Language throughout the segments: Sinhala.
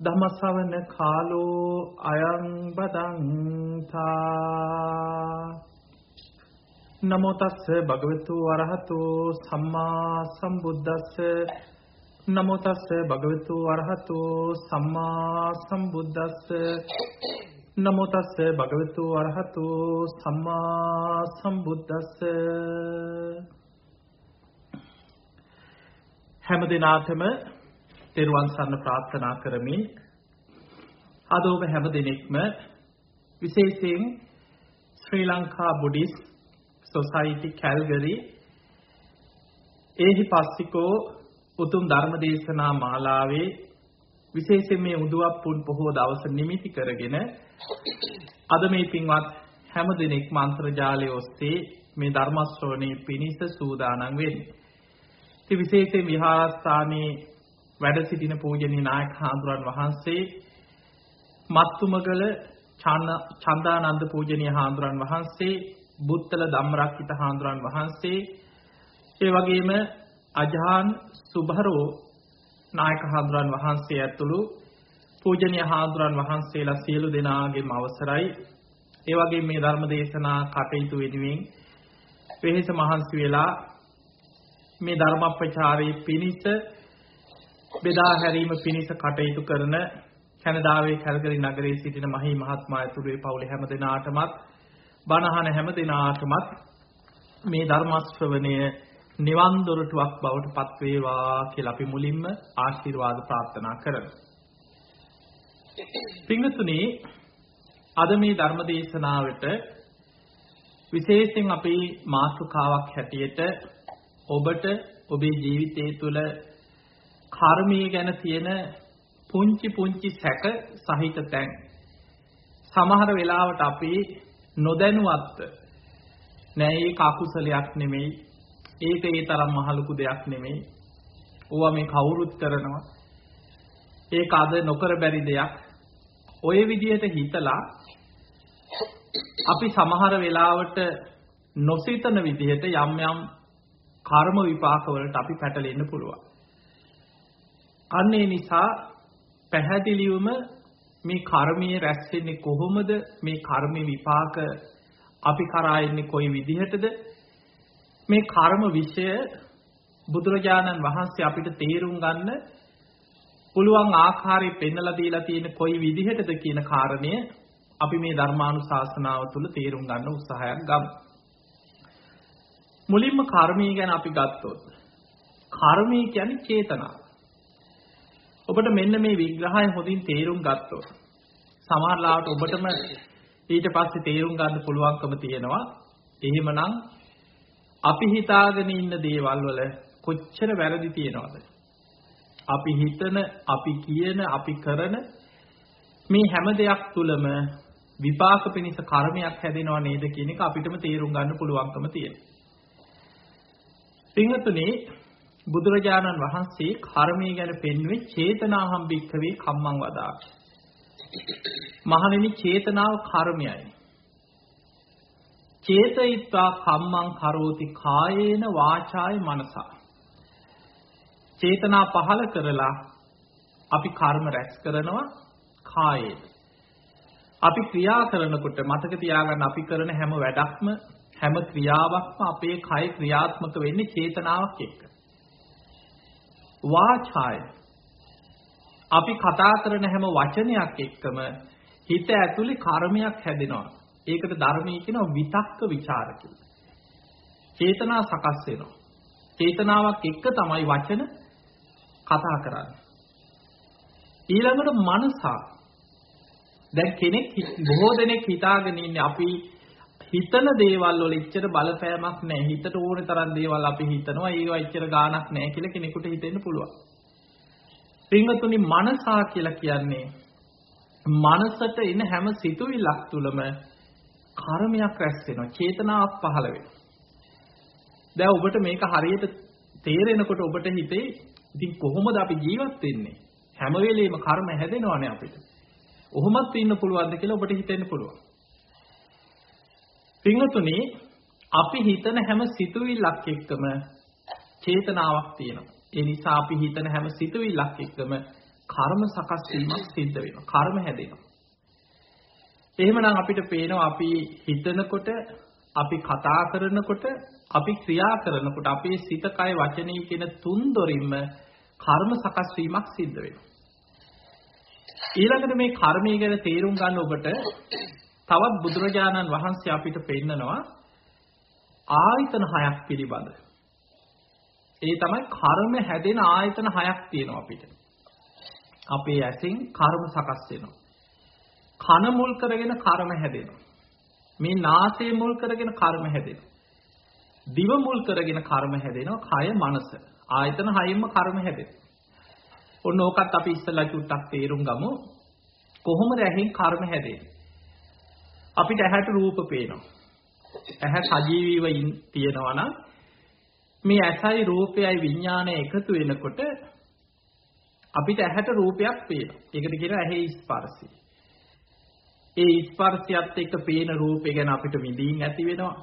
ධමසවන කාලෝ අයං බදන්තා. නමෝ තස්ස භගවතු වරහතු සම්මා සම්බුද්දස්ස. නමෝ තස්ස භගවතු වරහතු සම්මා සම්බුද්දස්ස. නමෝ තස්ස භගවතු වරහතු සම්මා සම්බුද්දස්ස. හැම දිනාතම තෙරුවන් සරණ ප්‍රාර්ථනා කරමින් අද ඔබ හැම දිනෙකම විශේෂයෙන් Sri Lanka Buddhist society Calgary ඒහි පස්සිකෝ උතුම් ධර්ම දේශනා මාලාවේ විශේෂයෙන් මේ උදුවක් පුන් පොහෝ දවස නිමිති කරගෙන අද මේ පින්වත් හැම දිනෙකම අන්තර්ජාලය ඔස්සේ මේ ධර්ම ශ්‍රවණේ පිණිස සූදානම් වෙන්නේ. ඉතින් විශේෂයෙන් විහාරස්ථානයේ වැඩ සිටින පූජනීය නායක හාමුදුරන් වහන්සේ මත්තුමගල චන්දානන්ද පූජනීය හාමුදුරන් වහන්සේ බුත්තල ධම්මරක්කිත හාමුදුරන් වහන්සේ ඒ වගේම අජහාන් සුභරෝ නායක හාමුදුරන් වහන්සේ ඇතුළු පූජනීය හාමුදුරන් වහන්සේලා සියලු දෙනාගේම අවසරයි. ඒ වගේම මේ ධර්ම දේශනා කටයුතු වෙනුවෙන් වෙහෙස මහන්සි වෙලා මේ ධර්ම ප්‍රචාරයේ පිණිස බෙදා හැරීම පිණිස කටයුතු කරන කැනඩාවේ කැල්ගරි නගරයේ සිටින මහී මහත්මයා ඇතුළු ඒ පවුලේ හැම දෙනාටමත් බණහන හැම දෙනාටමත් මේ ධර්ම ශ්‍රවණය නිවන් දොරටුවක් බවට පත් වේවා කියලා අපි මුලින්ම ආශිර්වාද ප්‍රාර්ථනා කරමු. පින්වතුනි අද මේ ධර්ම දේශනාවට විශේෂයෙන් අපේ මාතෘකාවක් හැටියට ඔබට ඔබේ ජීවිතය තුළ කර්මය ගැන තියෙන පුංචි පුංචි සැක සහිත තැන්. සමහර වෙලාවට අපි නොදැනුවත්ව නෑ ඒක අකුසලයක් නෙමෙයි ඒක ඒ තරම් මහලුකු දෙයක් නෙමෙයි. ඕවා මේ කවුරුත් කරනවා. ඒක අද නොකර බැරි දෙයක්. ඔය විදිහට හිතලා අපි සමහර වෙලාවට නොසිතන විදිහට යම් යම් කර්ම විපාක වලට අපි පැටලෙන්න පුළුවන්. අන්න ඒ නිසා පැහැදිලිවම මේ කර්මයේ රැස් වෙන්නේ කොහොමද මේ කර්ම විපාක අපි කරා එන්නේ කොයි විදිහටද මේ කර්ම વિષය බුදුරජාණන් වහන්සේ අපිට තේරුම් ගන්න පුළුවන් ආකාරය පෙන්වලා දීලා තියෙන කොයි විදිහටද කියන කාරණය අපි මේ ධර්මානුශාසනාව තුළ තේරුම් ගන්න උත්සාහයක් ගමු. මුලින්ම කර්මය ගැන අපි ගත්තොත් කර්මය කියන්නේ චේතනාව. ඔබට මෙන්න මේ විග්‍රහය හොඳින් තේරුම් ගත්තොත් සමහරලාට ඔබටම ඊට පස්සේ තේරුම් ගන්න පුළුවන්කම තියෙනවා එහෙමනම් අපි හිතාගෙන ඉන්න දේවල් වල කොච්චර වැරදි තියෙනවද අපි හිතන අපි කියන අපි කරන මේ හැම දෙයක් තුළම විපාක පිණිස කර්මයක් හැදෙනව නේද කියන එක අපිටම තේරුම් ගන්න පුළුවන්කම තියෙනවා. පින්වතුනි බුදුරජාණන් වහන්සේ කර්මය ගැන පෙන්වුවේ චේතනාහම් භික්ඛවේ කම්මං වදා. මහණෙනි චේතනාව කර්මයයි. චේතයිත්වා කම්මං කරෝති කායේන වාචාය මනසා. චේතනා පහල කරලා අපි කර්ම රැස් කරනවා කායේ. අපි ක්‍රියා කරනකොට මතක තියාගන්න අපි කරන හැම වැඩක්ම හැම ක්‍රියාවක්ම අපේ කය ක්‍රියාත්මක වෙන්නේ චේතනාවක් එක්ක. වාචාය අපි කතා කරන හැම වචනයක් එක්කම හිත ඇතුලේ කර්මයක් හැදෙනවා. ඒකට ධර්මයේ කියනවා විතක්ක ਵਿਚාර කියලා. චේතනා සකස් වෙනවා. චේතනාවක් එක්ක තමයි වචන කතා කරන්නේ. ඊළඟට මනසා දැන් කෙනෙක් බොහෝ දෙනෙක් හිතාගෙන ඉන්නේ අපි හිතන දේවල් වල එච්චර බලපෑමක් නැහැ. හිතට ඕනේ තරම් දේවල් අපි හිතනවා. ඒවා එච්චර ගාණක් නැහැ කියලා කෙනෙකුට හිතෙන්න පුළුවන්. පින්වතුනි මනසා කියලා කියන්නේ මනසට එන හැම සිතුවිල්ලක් තුළම කර්මයක් රැස් වෙනවා. චේතනාවක් පහළ වෙනවා. දැන් ඔබට මේක හරියට තේරෙනකොට ඔබට හිතේ ඉතින් කොහොමද අපි ජීවත් වෙන්නේ? හැම වෙලෙම කර්ම හැදෙනවනේ අපිට. ඔහොමත් ඉන්න පුළුවන්ද කියලා ඔබට හිතෙන්න පුළුවන්. පින්වතුනි අපි හිතන හැම සිතුවිල්ලක් එක්කම චේතනාවක් තියෙනවා. ඒ නිසා අපි හිතන හැම සිතුවිල්ලක් එක්කම කර්ම සකස් වීමක් සිද්ධ වෙනවා. කර්ම හැදෙනවා. එහෙමනම් අපිට පේනවා අපි හිතනකොට, අපි කතා කරනකොට, අපි ක්‍රියා කරනකොට අපේ සිත, කය, වචනය කියන තුන් දොරින්ම කර්ම සකස් වීමක් සිද්ධ වෙනවා. ඊළඟට මේ කර්මය ගැන තේරුම් ගන්න ඔබට තවත් බුදුරජාණන් වහන්සේ අපිට පෙන්නනවා ආයතන හයක් පිළිබඳ. ඒ තමයි කර්ම හැදෙන ආයතන හයක් තියෙනවා අපිට. අපේ ඇසින් කර්ම සකස් වෙනවා. කන මුල් කරගෙන කර්ම හැදෙනවා. මේ නාසය මුල් කරගෙන කර්ම හැදෙනවා. දිව මුල් කරගෙන කර්ම හැදෙනවා. කය මනස. ආයතන හයෙන්ම කර්ම හැදෙනවා. ඔන්න ඕකත් අපි ඉස්සලා චුට්ටක් තේරුම් ගමු. කොහොමද ඇහෙන් කර්ම හැදෙන්නේ? අපිට ඇහැට රූප පේනවා. ඇහැ සජීවීව තියෙනවා නම් මේ ඇසයි රූපයයි විඥානය එකතු වෙනකොට අපිට ඇහැට රූපයක් පේනවා. ඒකට කියනවා ඇහි ස්පර්ශය. ඒ ස්පර්ශයත් එක්ක පේන රූපය ගැන අපිට විඳින් ඇති වෙනවා.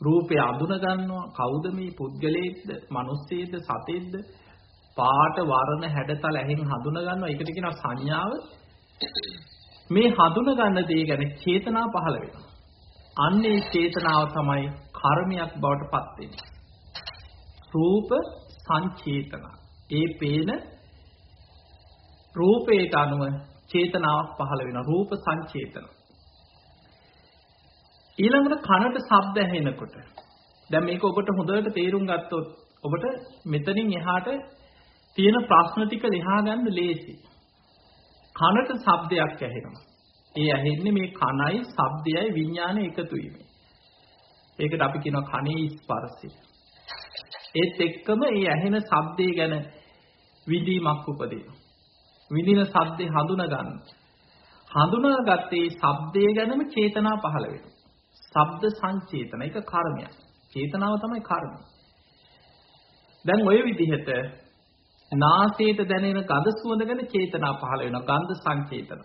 රූපය අඳුන ගන්නවා. කවුද මේ පුද්ගලයෙක්ද, මිනිස්සෙක්ද, සතෙක්ද? පාට වර්ණ හැඩතල ඇහෙන් හඳුන ගන්නවා. ඒකට කියනවා සංඥාව. මේ හඳුන ගන්න දේ ගැන චේතනා පහළ වෙනවා. අන්නේ චේතනාව තමයි කර්මයක් බවට පත් වෙන්නේ. රූප සංචේතන. ඒ පේන රූපයට අනුව චේතනාවක් පහළ වෙනවා. රූප සංචේතන. ඊළඟට කනට ශබ්ද ඇහෙනකොට දැන් මේක ඔබට හොඳට තේරුම් ගත්තොත් ඔබට මෙතනින් එහාට තියෙන ප්‍රශ්න ටික ලියා ගන්න ලේසි. කනට ශබ්දයක් ඇහෙනවා. ඒ ඇහෙන්නේ මේ කනයි ශබ්දයයි විඥානය එකතු වීම. ඒකට අපි කියනවා කනේ ස්පර්ශය. ඒත් එක්කම මේ ඇහෙන ශබ්දය ගැන විඳීමක් උපදිනවා. විඳින ශබ්දේ හඳුනා ගන්න. හඳුනාගත්තේ ශබ්දය ගැනම චේතනා පහළ වෙනවා. ශබ්ද සංචේතන එක කර්මයක්. චේතනාව තමයි කර්මය. දැන් ওই විදිහට නාසයට දැනෙන ගඳ සුවඳ ගැන චේතනා පහළ වෙනවා. ගන්ධ සංචේතන.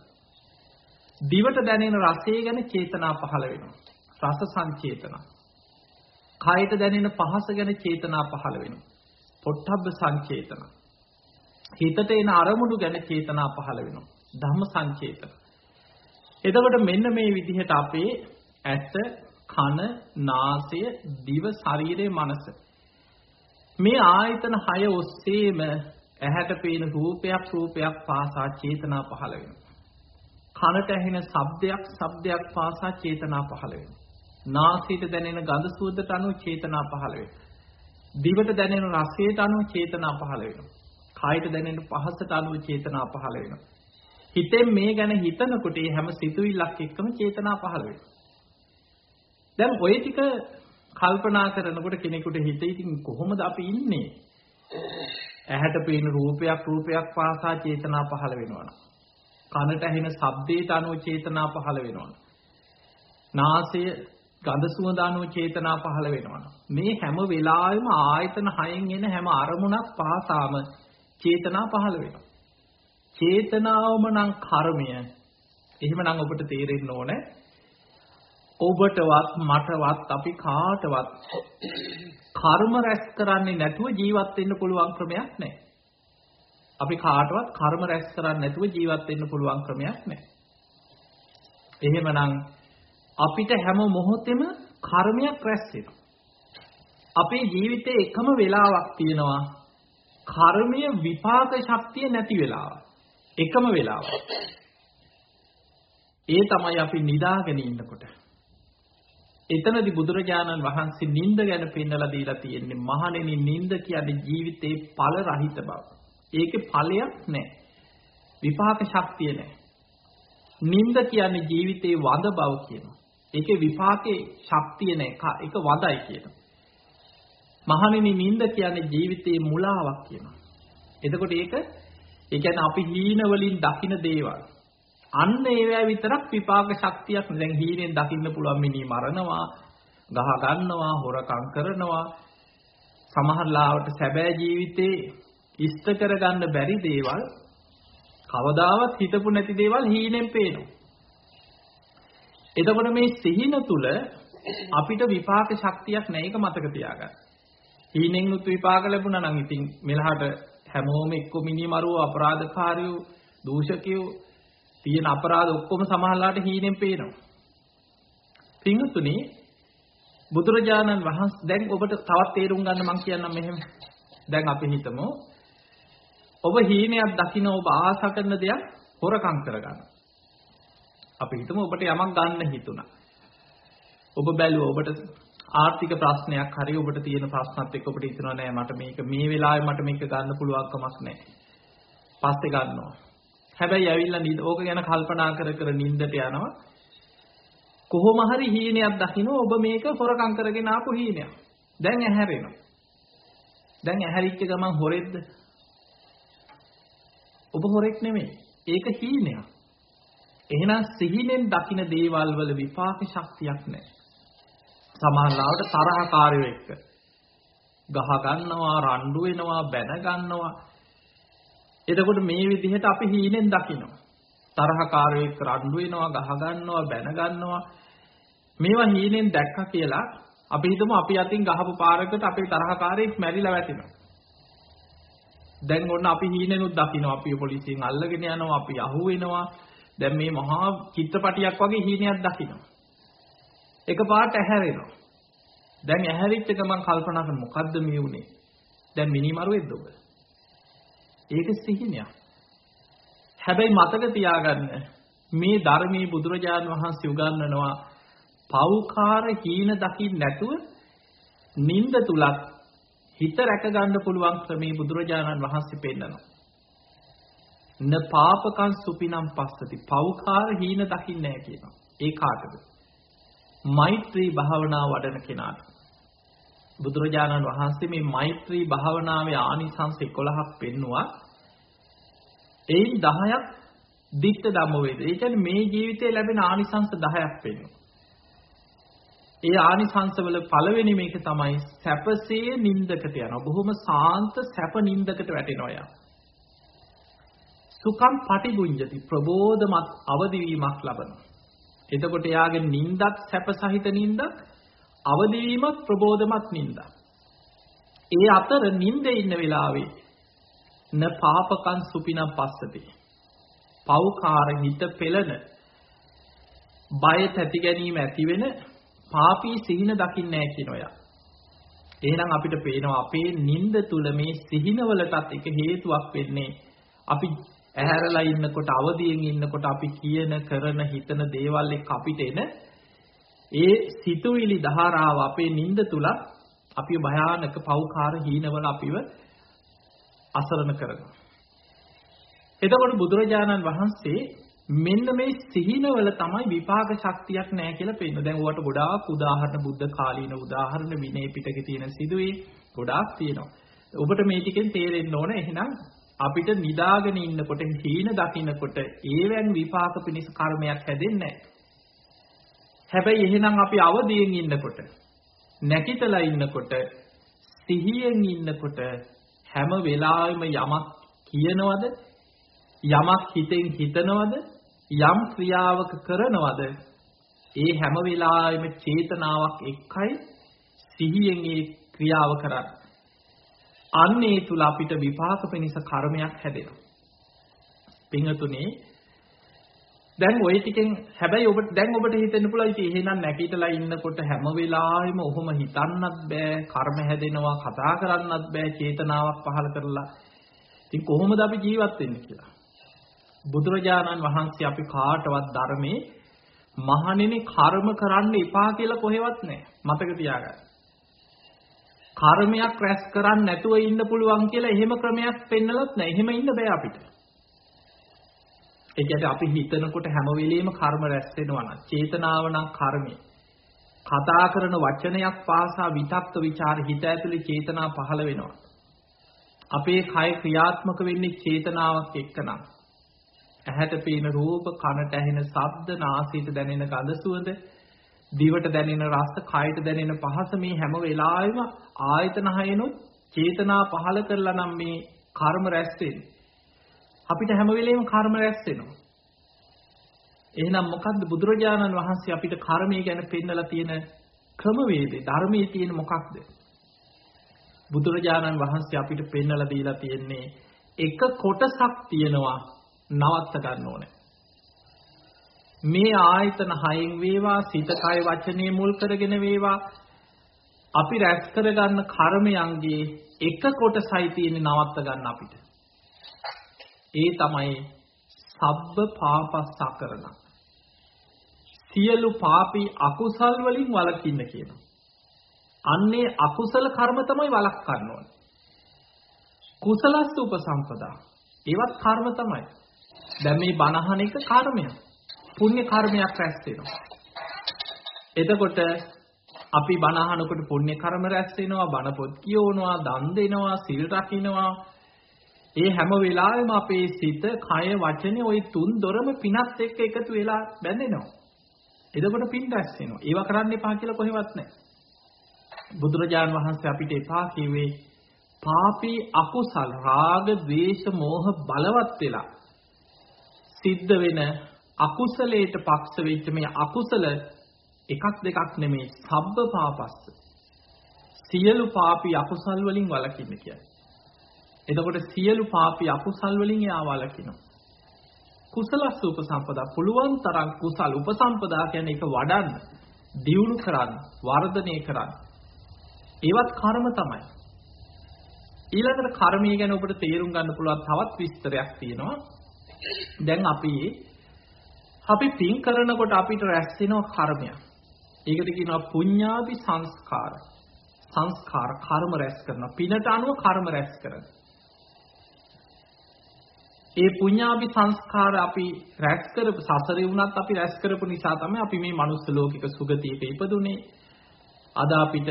දිවට දැනෙන රසය ගැන චේතනා පහළ වෙනවා. රස සංචේතන. කයට දැනෙන පහස ගැන චේතනා පහළ වෙනවා. පොට්ටබ්බ සංචේතන. හිතට එන අරමුණු ගැන චේතනා පහළ වෙනවා. ධම්ම සංචේතන. එතකොට මෙන්න මේ විදිහට අපේ ඇස, කන, නාසය, දිව, ශරීරය, මනස මේ ආයතන 6 ඔස්සේම ඇහැට පේන රූපයක් රූපයක් පාසා චේතනා පහළ වෙනවා. කනට ඇහෙන ශබ්දයක් ශබ්දයක් පාසා චේතනා පහළ වෙනවා. නාසයට දැනෙන ගඳ සුවඳට අනුව චේතනා පහළ වෙනවා. දිවට දැනෙන රසයට අනුව චේතනා පහළ වෙනවා. කායට දැනෙන පහසට අනුව චේතනා පහළ වෙනවා. හිතෙන් මේ ගැන හිතනකොට හැම සිතුවිල්ලක් එක්කම චේතනා පහළ වෙනවා. දැන් ඔය ටික කල්පනා කරනකොට කෙනෙකුට හිතේ ඉතින් කොහොමද අපි ඉන්නේ? ඇහැට පේන රූපයක් රූපයක් පාසා චේතනා පහළ වෙනවා. කනට ඇහෙන ශබ්දයට අනුව චේතනා පහළ වෙනවා. නාසය ගඳ සුවඳ අනුව චේතනා පහළ වෙනවා. මේ හැම වෙලාවෙම ආයතන හයෙන් එන හැම අරමුණක් පාසාම චේතනා පහළ වෙනවා. චේතනාවම නම් කර්මය. එහෙමනම් ඔබට තේරෙන්න ඕනේ ඔබටවත් මටවත් අපි කාටවත් කර්ම රැස් කරන්නේ නැතුව ජීවත් වෙන්න පුළුවන් ක්‍රමයක් නැහැ. අපි කාටවත් කර්ම රැස් කරන්නේ නැතුව ජීවත් වෙන්න පුළුවන් ක්‍රමයක් නැහැ. එහෙමනම් අපිට හැම මොහොතෙම කර්මයක් රැස් වෙනවා. අපේ ජීවිතේ එකම වෙලාවක් තියෙනවා කර්මය විපාක ශක්තිය නැති වෙලාව. එකම වෙලාව. ඒ තමයි අපි නිදාගෙන ඉන්නකොට. එතනදී බුදුරජාණන් වහන්සේ නිନ୍ଦ ගැන පෙන්නලා දීලා තියෙන්නේ මහණෙනි නිନ୍ଦ කියන්නේ ජීවිතේ ඵල රහිත බව. ඒකේ ඵලයක් නැහැ. විපාක ශක්තිය නැහැ. නිନ୍ଦ කියන්නේ ජීවිතේ වඳ බව කියනවා. ඒකේ විපාකේ ශක්තිය නැහැ. ඒක වඳයි කියනවා. මහණෙනි නිନ୍ଦ කියන්නේ ජීවිතේ මුලාවක් කියනවා. එතකොට ඒක ඒ කියන්නේ අපි හීන වලින් දකින දේවල්. අන්න ඒවැ විතරක් විපාක ශක්තියක් දැන් හීනෙන් දකින්න පුළුවන් මිනි මරනවා, ගහ ගන්නවා, හොරකම් කරනවා. සමහර ලාවට සැබෑ ජීවිතේ ඉෂ්ට කරගන්න බැරි දේවල් කවදාවත් හිතපු නැති දේවල් හීනෙන් පේනවා. එතකොට මේ සිහින තුල අපිට විපාක ශක්තියක් නැහැ ඒක මතක තියාගන්න. හීනෙන් උත් විපාක ලැබුණා නම් ඉතින් මෙලහට හැමෝම එක්ක මිනිමරුව අපරාධකාරයෝ දූෂකයෝ තියෙන අපරාධ ඔක්කොම සමහරලාට හීනෙන් පේනවා. පින්තුනි බුදුරජාණන් වහන්සේ දැන් ඔබට තවත් තේරුම් ගන්න මම කියන්නම් මෙහෙම. දැන් අපි හිතමු ඔබ හීනයක් දකින්න ඔබ ආස කරන දෙයක් හොරකම් කරගන්න. අපි හිතමු ඔබට යමක් ගන්න හිතුණා. ඔබ බැලුවා ඔබට ආර්ථික ප්‍රශ්නයක් හරි ඔබට තියෙන ප්‍රශ්නත් එක්ක ඔබට හිතනවා නෑ මට මේක මේ වෙලාවේ මට මේක ගන්න පුළුවන් කමක් නෑ. පස්සේ ගන්නවා. හැබැයි ඇවිල්ලා නිද ඕක ගැන කල්පනා කර කර නිින්දට යනවා. කොහොම හරි හීනයක් දකින්න ඔබ මේක හොරකම් කරගෙන ආපු හීනයක්. දැන් ඇහැරෙනවා. දැන් ඇහැරිච්ච ගමන් හොරෙද්ද? ඔබ හොරෙක් නෙමෙයි. ඒක හීනයක්. එහෙනම් සිහිනෙන් දකින දේවල් වල විපාක ශක්තියක් නැහැ. සමහරවිට තරහකාරයෝ එක්ක ගහ ගන්නවා, රණ්ඩු වෙනවා, බැන ගන්නවා. එතකොට මේ විදිහට අපි හීනෙන් දකිනවා. තරහකාරයෝ එක්ක රණ්ඩු වෙනවා, ගහ ගන්නවා, බැන ගන්නවා. මේවා හීනෙන් දැක්කා කියලා අපි හිතමු අපි අතින් ගහපු පාරකට අපේ තරහකාරයෙක් මැරිලා වැටෙනවා. දැන් ඔන්න අපි හීනෙනුත් දකිනවා අපි පොලිසියෙන් අල්ලගෙන යනවා අපි අහු වෙනවා දැන් මේ මහා චිත්‍රපටියක් වගේ හීනයක් දකිනවා එකපාරට ඇහැරෙනවා දැන් ඇහැරිච්ච ගමන් කල්පනා කරන මොකද්ද මේ උනේ දැන් මිනිමරුවෙක්ද ඔබ ඒක සිහිනයක් හැබැයි මතක තියාගන්න මේ ධර්මයේ බුදුරජාණන් වහන්සේ උගන්වනවා පෞකාර හීන දකින්න නැතුව නිନ୍ଦ තුලත් හිත රැක ගන්න පුළුවන් ක්‍රමේ බුදුරජාණන් වහන්සේ පෙන්නනවා. න පාපකං සුපිනම් පස්සති. පෞකාර හීන දකින්නේ නැහැ කියනවා. ඒ කාටද? මෛත්‍රී භාවනා වඩන කෙනාට. බුදුරජාණන් වහන්සේ මේ මෛත්‍රී භාවනාවේ ආනිසංස 11ක් පෙන්නවා. එයින් 10ක් ditta ධම්ම වේද. ඒ කියන්නේ මේ ජීවිතේ ලැබෙන ආනිසංස 10ක් පෙන්වනවා. ඒ ආනිසංසවල පළවෙනි මේක තමයි සැපසේ නින්දකට යනවා. බොහොම සාන්ත සැප නින්දකට වැටෙනවා යා. සුඛම් පටිගුඤ්ජති ප්‍රබෝධමත් අවදිවීමක් ලබනවා. එතකොට එයාගේ නින්දත් සැප සහිත නින්දක් අවදිවීමත් ප්‍රබෝධමත් නින්දක්. ඒ අතර නින්දේ ඉන්න වෙලාවේ න පාපකං සුපිනම් පස්සති. පෞකාර හිත පෙළන බය තැති ගැනීම ඇති වෙන පාපී සිහින දකින්නේ නැහැ කියන ඔයා. එහෙනම් අපිට පේනවා අපේ නිින්ද තුල මේ සිහිනවලටත් එක හේතුවක් වෙන්නේ අපි ඇහැරලා ඉන්නකොට අවදියෙන් ඉන්නකොට අපි කියන කරන හිතන දේවල් එක්ක අපිට එන ඒ සිතුවිලි ධාරාව අපේ නිින්ද තුල අපි භයානක පෞකාර හීනවල අපිව අසරණ කරනවා. එතකොට බුදුරජාණන් වහන්සේ මෙන්න මේ සිහිනවල තමයි විපාක ශක්තියක් නැහැ කියලා පේනවා. දැන් ඔයාලට ගොඩාක් උදාහරණ බුද්ධ කාලීන උදාහරණ විනය පිටකේ තියෙන සිදුවේ ගොඩාක් තියෙනවා. ඔබට මේ ටිකෙන් තේරෙන්න ඕන එහෙනම් අපිට නිදාගෙන ඉන්නකොට හීන දකින්නකොට ඒවෙන් විපාක පිණිස කර්මයක් හැදෙන්නේ හැබැයි එහෙනම් අපි අවදියෙන් ඉන්නකොට නැකිතලා ඉන්නකොට සිහියෙන් ඉන්නකොට හැම වෙලාවෙම යමක් කියනවද යමක් හිතෙන් හිතනවද යම් ක්‍රියාවක කරනවද ඒ හැම වෙලාවෙම චේතනාවක් එක්කයි සිහියෙන් ඒ ක්‍රියාව කරන්නේ. අන්න ඒ තුල අපිට විපාක පිණිස කර්මයක් හැදෙනවා. පින්තුනේ දැන් ওই ටිකෙන් හැබැයි ඔබට දැන් ඔබට හිතෙන්න පුළුවන් ඉතින් එහෙනම් නැගිටලා ඉන්නකොට හැම වෙලාවෙම ඔහොම හිතන්නත් බෑ කර්ම හැදෙනවා කතා කරන්නත් බෑ චේතනාවක් පහළ කරලා ඉතින් කොහොමද අපි ජීවත් වෙන්නේ කියලා බුදුරජාණන් වහන්සේ අපි කාටවත් ධර්මයේ මහණෙනි කර්ම කරන්න එපා කියලා කොහෙවත් නැහැ. මතක තියාගන්න. කර්මයක් රැස් කරන්න නැතුව ඉන්න පුළුවන් කියලා එහෙම ක්‍රමයක් පෙන්නලත් නැහැ. එහෙම ඉන්න බෑ අපිට. ඒ කියන්නේ අපි හිතනකොට හැම වෙලෙම කර්ම රැස් වෙනවා නම් චේතනාව නම් කර්මය. කතා කරන වචනයක් පාසා විතක්ක ਵਿਚාර හිත ඇතුලේ චේතනා පහළ වෙනවා. අපේ කය ක්‍රියාත්මක වෙන්නේ චේතනාවක් එක්කනම්. ඇහැට පේන රූප, කනට ඇහෙන ශබ්ද, නාසයට දැනෙන ගඳ සුවඳ, දිවට දැනෙන රස, කයට දැනෙන පහස මේ හැම වෙලාවෙම ආයතන හයනොත් චේතනා පහල කරලා නම් මේ කර්ම රැස් වෙන්නේ. අපිට හැම වෙලෙම කර්ම රැස් වෙනවා. එහෙනම් මොකද්ද බුදුරජාණන් වහන්සේ අපිට කර්මය ගැන පෙන්නලා තියෙන ක්‍රමවේදය ධර්මයේ තියෙන මොකක්ද? බුදුරජාණන් වහන්සේ අපිට පෙන්නලා දීලා තියෙන්නේ එක කොටසක් තියෙනවා නවත්ත ගන්න ඕනේ. මේ ආයතන හයෙන් වේවා සිත කය වචනේ මුල් කරගෙන වේවා අපි රැස් කරගන්න කර්මයන්ගේ එක කොටසයි තියෙන්නේ නවත්ත ගන්න අපිට. ඒ තමයි සබ්බ පාපස්සකරණ. සියලු පාපී අකුසල් වලින් වළකින්න කියනවා. අන්නේ අකුසල කර්ම තමයි වළක්වන්න ඕනේ. කුසලස්ස උපසම්පදා. ඒවත් කර්ම තමයි. දැන් මේ බණහන එක කර්මයක්. පුණ්‍ය කර්මයක් රැස් වෙනවා. එතකොට අපි බණහනකොට පුණ්‍ය කර්ම රැස් වෙනවා, බණ පොත් කියවනවා, දන් දෙනවා, සිල් රකින්නවා. ඒ හැම වෙලාවෙම අපේ සිත, කය, වචනේ ওই තුන් දොරම පිනත් එක්ක එකතු වෙලා බැඳෙනවා. එතකොට පින් රැස් වෙනවා. ඒව කරන්න එපා කියලා කොහෙවත් නැහැ. බුදුරජාන් වහන්සේ අපිට එපා කිව්වේ පාපී අකුසල් රාග, ద్వේෂ, මෝහ බලවත් වෙලා සිද්ධ වෙන අකුසලයට පක්ෂ වෙච්ච මේ අකුසල එකක් දෙකක් නෙමේ සබ්බ පාපස්ස. සියලු පාපී අකුසල් වලින් වළකින්න කියන්නේ. එතකොට සියලු පාපී අකුසල් වලින් එයා වළකිනවා. කුසලස්ස උපසම්පදා පුළුවන් තරම් කුසල් උපසම්පදා කියන්නේ ඒක වඩන්න, දියුණු කරන්න, වර්ධනය කරන්න. ඒවත් කර්ම තමයි. ඊළඟට කර්මය ගැන ඔබට තේරුම් ගන්න පුළුවන් තවත් විස්තරයක් තියෙනවා. දැන් අපි අපි පින් කරනකොට අපිට රැස් වෙනවා කර්මයක්. ඒකට කියනවා පුඤ්ඤාභි සංස්කාර. සංස්කාර කර්ම රැස් කරනවා. පිනට අනුව කර්ම රැස් කරනවා. ඒ පුඤ්ඤාභි සංස්කාර අපි රැස් කරපු සසරේ වුණත් අපි රැස් කරපු නිසා තමයි අපි මේ මනුස්ස ලෝකික සුගතියක ඉපදුනේ. අද අපිට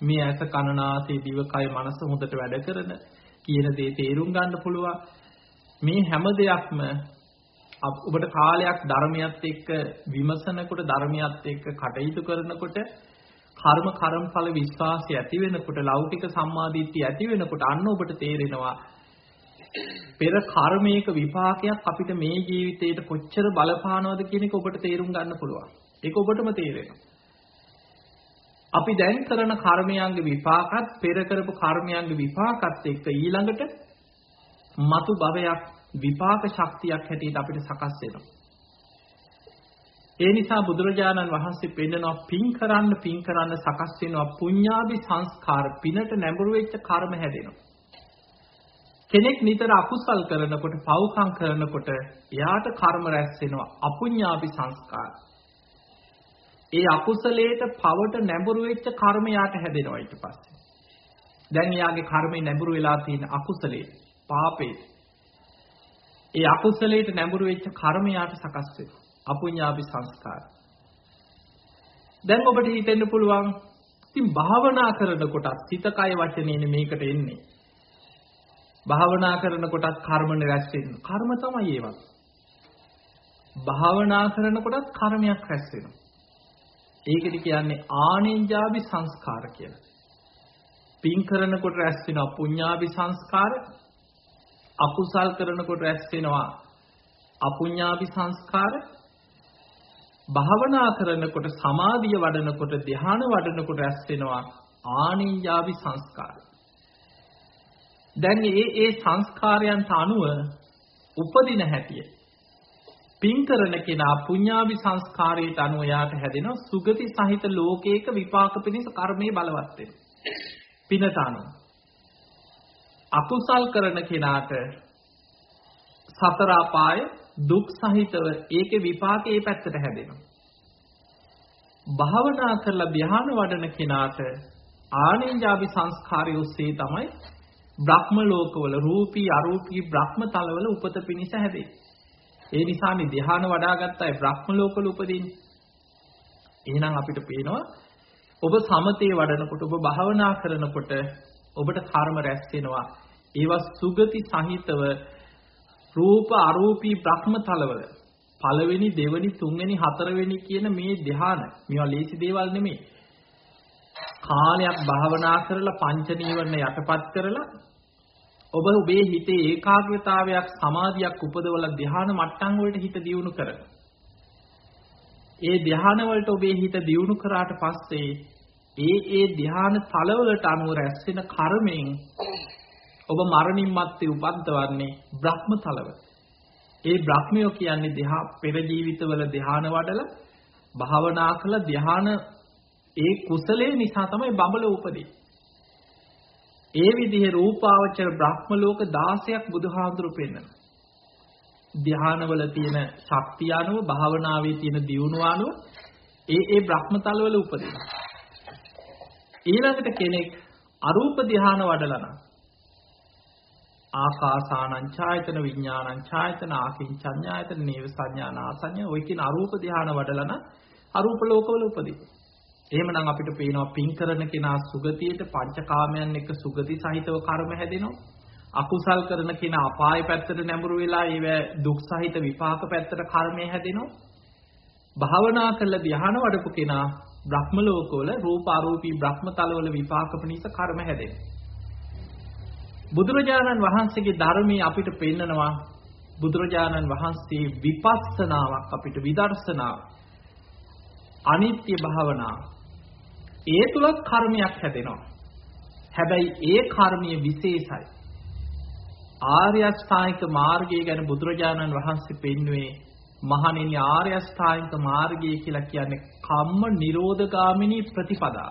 මේ ඇස කන නාසය දිව කය මනස හොඳට වැඩ කරන කියන දේ තේරුම් ගන්න පුළුවන්. මේ හැම දෙයක්ම ඔබට කාලයක් ධර්මයත් එක්ක විමසනකොට ධර්මයත් එක්ක කටයුතු කරනකොට කර්ම කර්මඵල විශ්වාසය ඇති වෙනකොට ලෞකික සම්මාදිට්ඨිය ඇති වෙනකොට අන්න ඔබට තේරෙනවා පෙර කර්මයක විපාකයක් අපිට මේ ජීවිතේට කොච්චර බලපානවද කියන එක ඔබට තේරුම් ගන්න පුළුවන්. ඒක ඔබටම තේරෙනවා. අපි දැන් කරන කර්මයන්ගේ විපාකත් පෙර කරපු කර්මයන්ගේ විපාකත් එක්ක ඊළඟට මතු භවයක් විපාක ශක්තියක් හැටියට අපිට සකස් වෙනවා. ඒ නිසා බුදුරජාණන් වහන්සේ පෙන්නනවා පින් කරන්න පින් කරන්න සකස් වෙනවා පුඤ්ඤාභි සංස්කාර පිනට නැඹුරු වෙච්ච කර්ම හැදෙනවා. කෙනෙක් නිතර අකුසල් කරනකොට පව්කම් කරනකොට එයාට කර්ම රැස් වෙනවා අපුඤ්ඤාභි සංස්කාර. ඒ අකුසලයට පවට නැඹුරු වෙච්ච කර්ම යාට හැදෙනවා ඊට පස්සේ. දැන් එයාගේ කර්මේ නැඹුරු වෙලා තියෙන අකුසලේ පාපේ. ඒ අකුසලයට නැඹුරු වෙච්ච කර්ම යාට සකස් වෙනවා. අපුඤ්ඤාභි සංස්කාර. දැන් ඔබට හිතෙන්න පුළුවන් ඉතින් භාවනා කරනකොට සිත කය වචනේනේ මේකට එන්නේ. භාවනා කරනකොටත් කර්මනේ රැස් වෙනවා. කර්ම තමයි ඒවත්. භාවනා කරනකොටත් කර්මයක් රැස් වෙනවා. ඒකට කියන්නේ ආනෙන්ජාභි සංස්කාර කියලා. පින් කරනකොට රැස් වෙනවා පුඤ්ඤාභි සංස්කාර. අකුසල් කරනකොට රැස් වෙනවා අපුඤ්ඤාභි සංස්කාර. භාවනා කරනකොට සමාධිය වඩනකොට ධ්‍යාන වඩනකොට රැස් වෙනවා ආනිඤ්ඤාභි සංස්කාර. දැන් ඒ ඒ සංස්කාරයන්ට අනුව උපදින හැටිය පින් කරන කෙනා පුඤ්ඤාභි සංස්කාරයට අනුව යාට හැදෙන සුගති සහිත ලෝකයක විපාක පිණිස කර්මයේ බලවත් වෙනවා. පිනට අනුව. අකුසල් කරන කෙනාට සතර අපාය දුක් සහිතව ඒකේ විපාකේ ඒ පැත්තට හැදෙනවා. භාවනා කරලා ධ්‍යාන වඩන කෙනාට ආනෙන්ජාභි සංස්කාරය ඔස්සේ තමයි බ්‍රහ්ම ලෝකවල රූපී අරූපී බ්‍රහ්ම තලවල උපත පිණිස හැදේ. ඒ නිසානේ ධ්‍යාන වඩාගත්ත අය බ්‍රහ්ම ලෝකවල උපදින්නේ. එහෙනම් අපිට පේනවා ඔබ සමතේ වඩනකොට ඔබ භාවනා කරනකොට ඔබට කර්ම රැස් වෙනවා. ඒවා සුගති සහිතව රූප අරූපී බ්‍රහ්ම තලවල පළවෙනි දෙවෙනි තුන්වෙනි හතරවෙනි කියන මේ ධ්‍යාන මේවා ලේසි දේවල් නෙමෙයි. කාලයක් භාවනා කරලා පංච නීවරණ යටපත් කරලා ඔබ ඔබේ හිතේ ඒකාග්‍රතාවයක් සමාධියක් උපදවලා ධ්‍යාන මට්ටම් වලට හිත දියුණු කරන. ඒ ධ්‍යාන වලට ඔබේ හිත දියුණු කරාට පස්සේ ඒ ඒ ධ්‍යාන තලවලට අනුව රැස් වෙන කර්මයෙන් ඔබ මරණින් මත්තේ උපද්දවන්නේ බ්‍රහ්ම තලව. ඒ බ්‍රහ්මයෝ කියන්නේ ධ්‍යා පෙර ජීවිතවල ධ්‍යාන වඩලා භාවනා කළ ධ්‍යාන ඒ කුසලයේ නිසා තමයි බඹල උපදී. ඒ විදිහේ රූපාවචර බ්‍රහ්ම ලෝක 16ක් බුදුහාඳුරු පෙන්වනවා. ධ්‍යානවල තියෙන ශක්තිය අනුව භාවනාවේ තියෙන දියුණුව අනුව ඒ ඒ බ්‍රහ්මතලවල උපදිනවා. ඊළඟට කෙනෙක් අරූප ධ්‍යාන වඩලා නම් ආකාසානං ඡායතන විඥානං ඡායතන ආකින්චඤ්ඤායතන නේව සංඥානාසඤ්ඤ ඔය කියන අරූප ධ්‍යාන වඩලා නම් අරූප ලෝකවල උපදිනවා. එහෙමනම් අපිට පේනවා පින් කරන කෙනා සුගතියට පංචකාමයන් එක්ක සුගති සහිතව කර්ම හැදෙනවා. අකුසල් කරන කෙනා අපාය පැත්තට නැඹුරු වෙලා ඒව දුක් සහිත විපාක පැත්තට කර්මය හැදෙනවා. භාවනා කළ ධ්‍යාන වඩපු කෙනා බ්‍රහ්ම ලෝකවල රූප අරූපී බ්‍රහ්ම තලවල විපාක පිණිස කර්ම හැදෙනවා. බුදුරජාණන් වහන්සේගේ ධර්මයේ අපිට පෙන්නනවා බුදුරජාණන් වහන්සේ විපස්සනාවක් අපිට විදර්ශනාව අනිත්‍ය භාවනාව ඒ තුලත් කර්මයක් හැදෙනවා. හැබැයි ඒ කර්මීය විශේෂයි. ආර්ය අෂ්ටාංගික මාර්ගය ගැන බුදුරජාණන් වහන්සේ පෙන්වුවේ මහණෙනි ආර්ය අෂ්ටාංගික මාර්ගය කියලා කියන්නේ කම්ම නිරෝධගාමිනී ප්‍රතිපදා.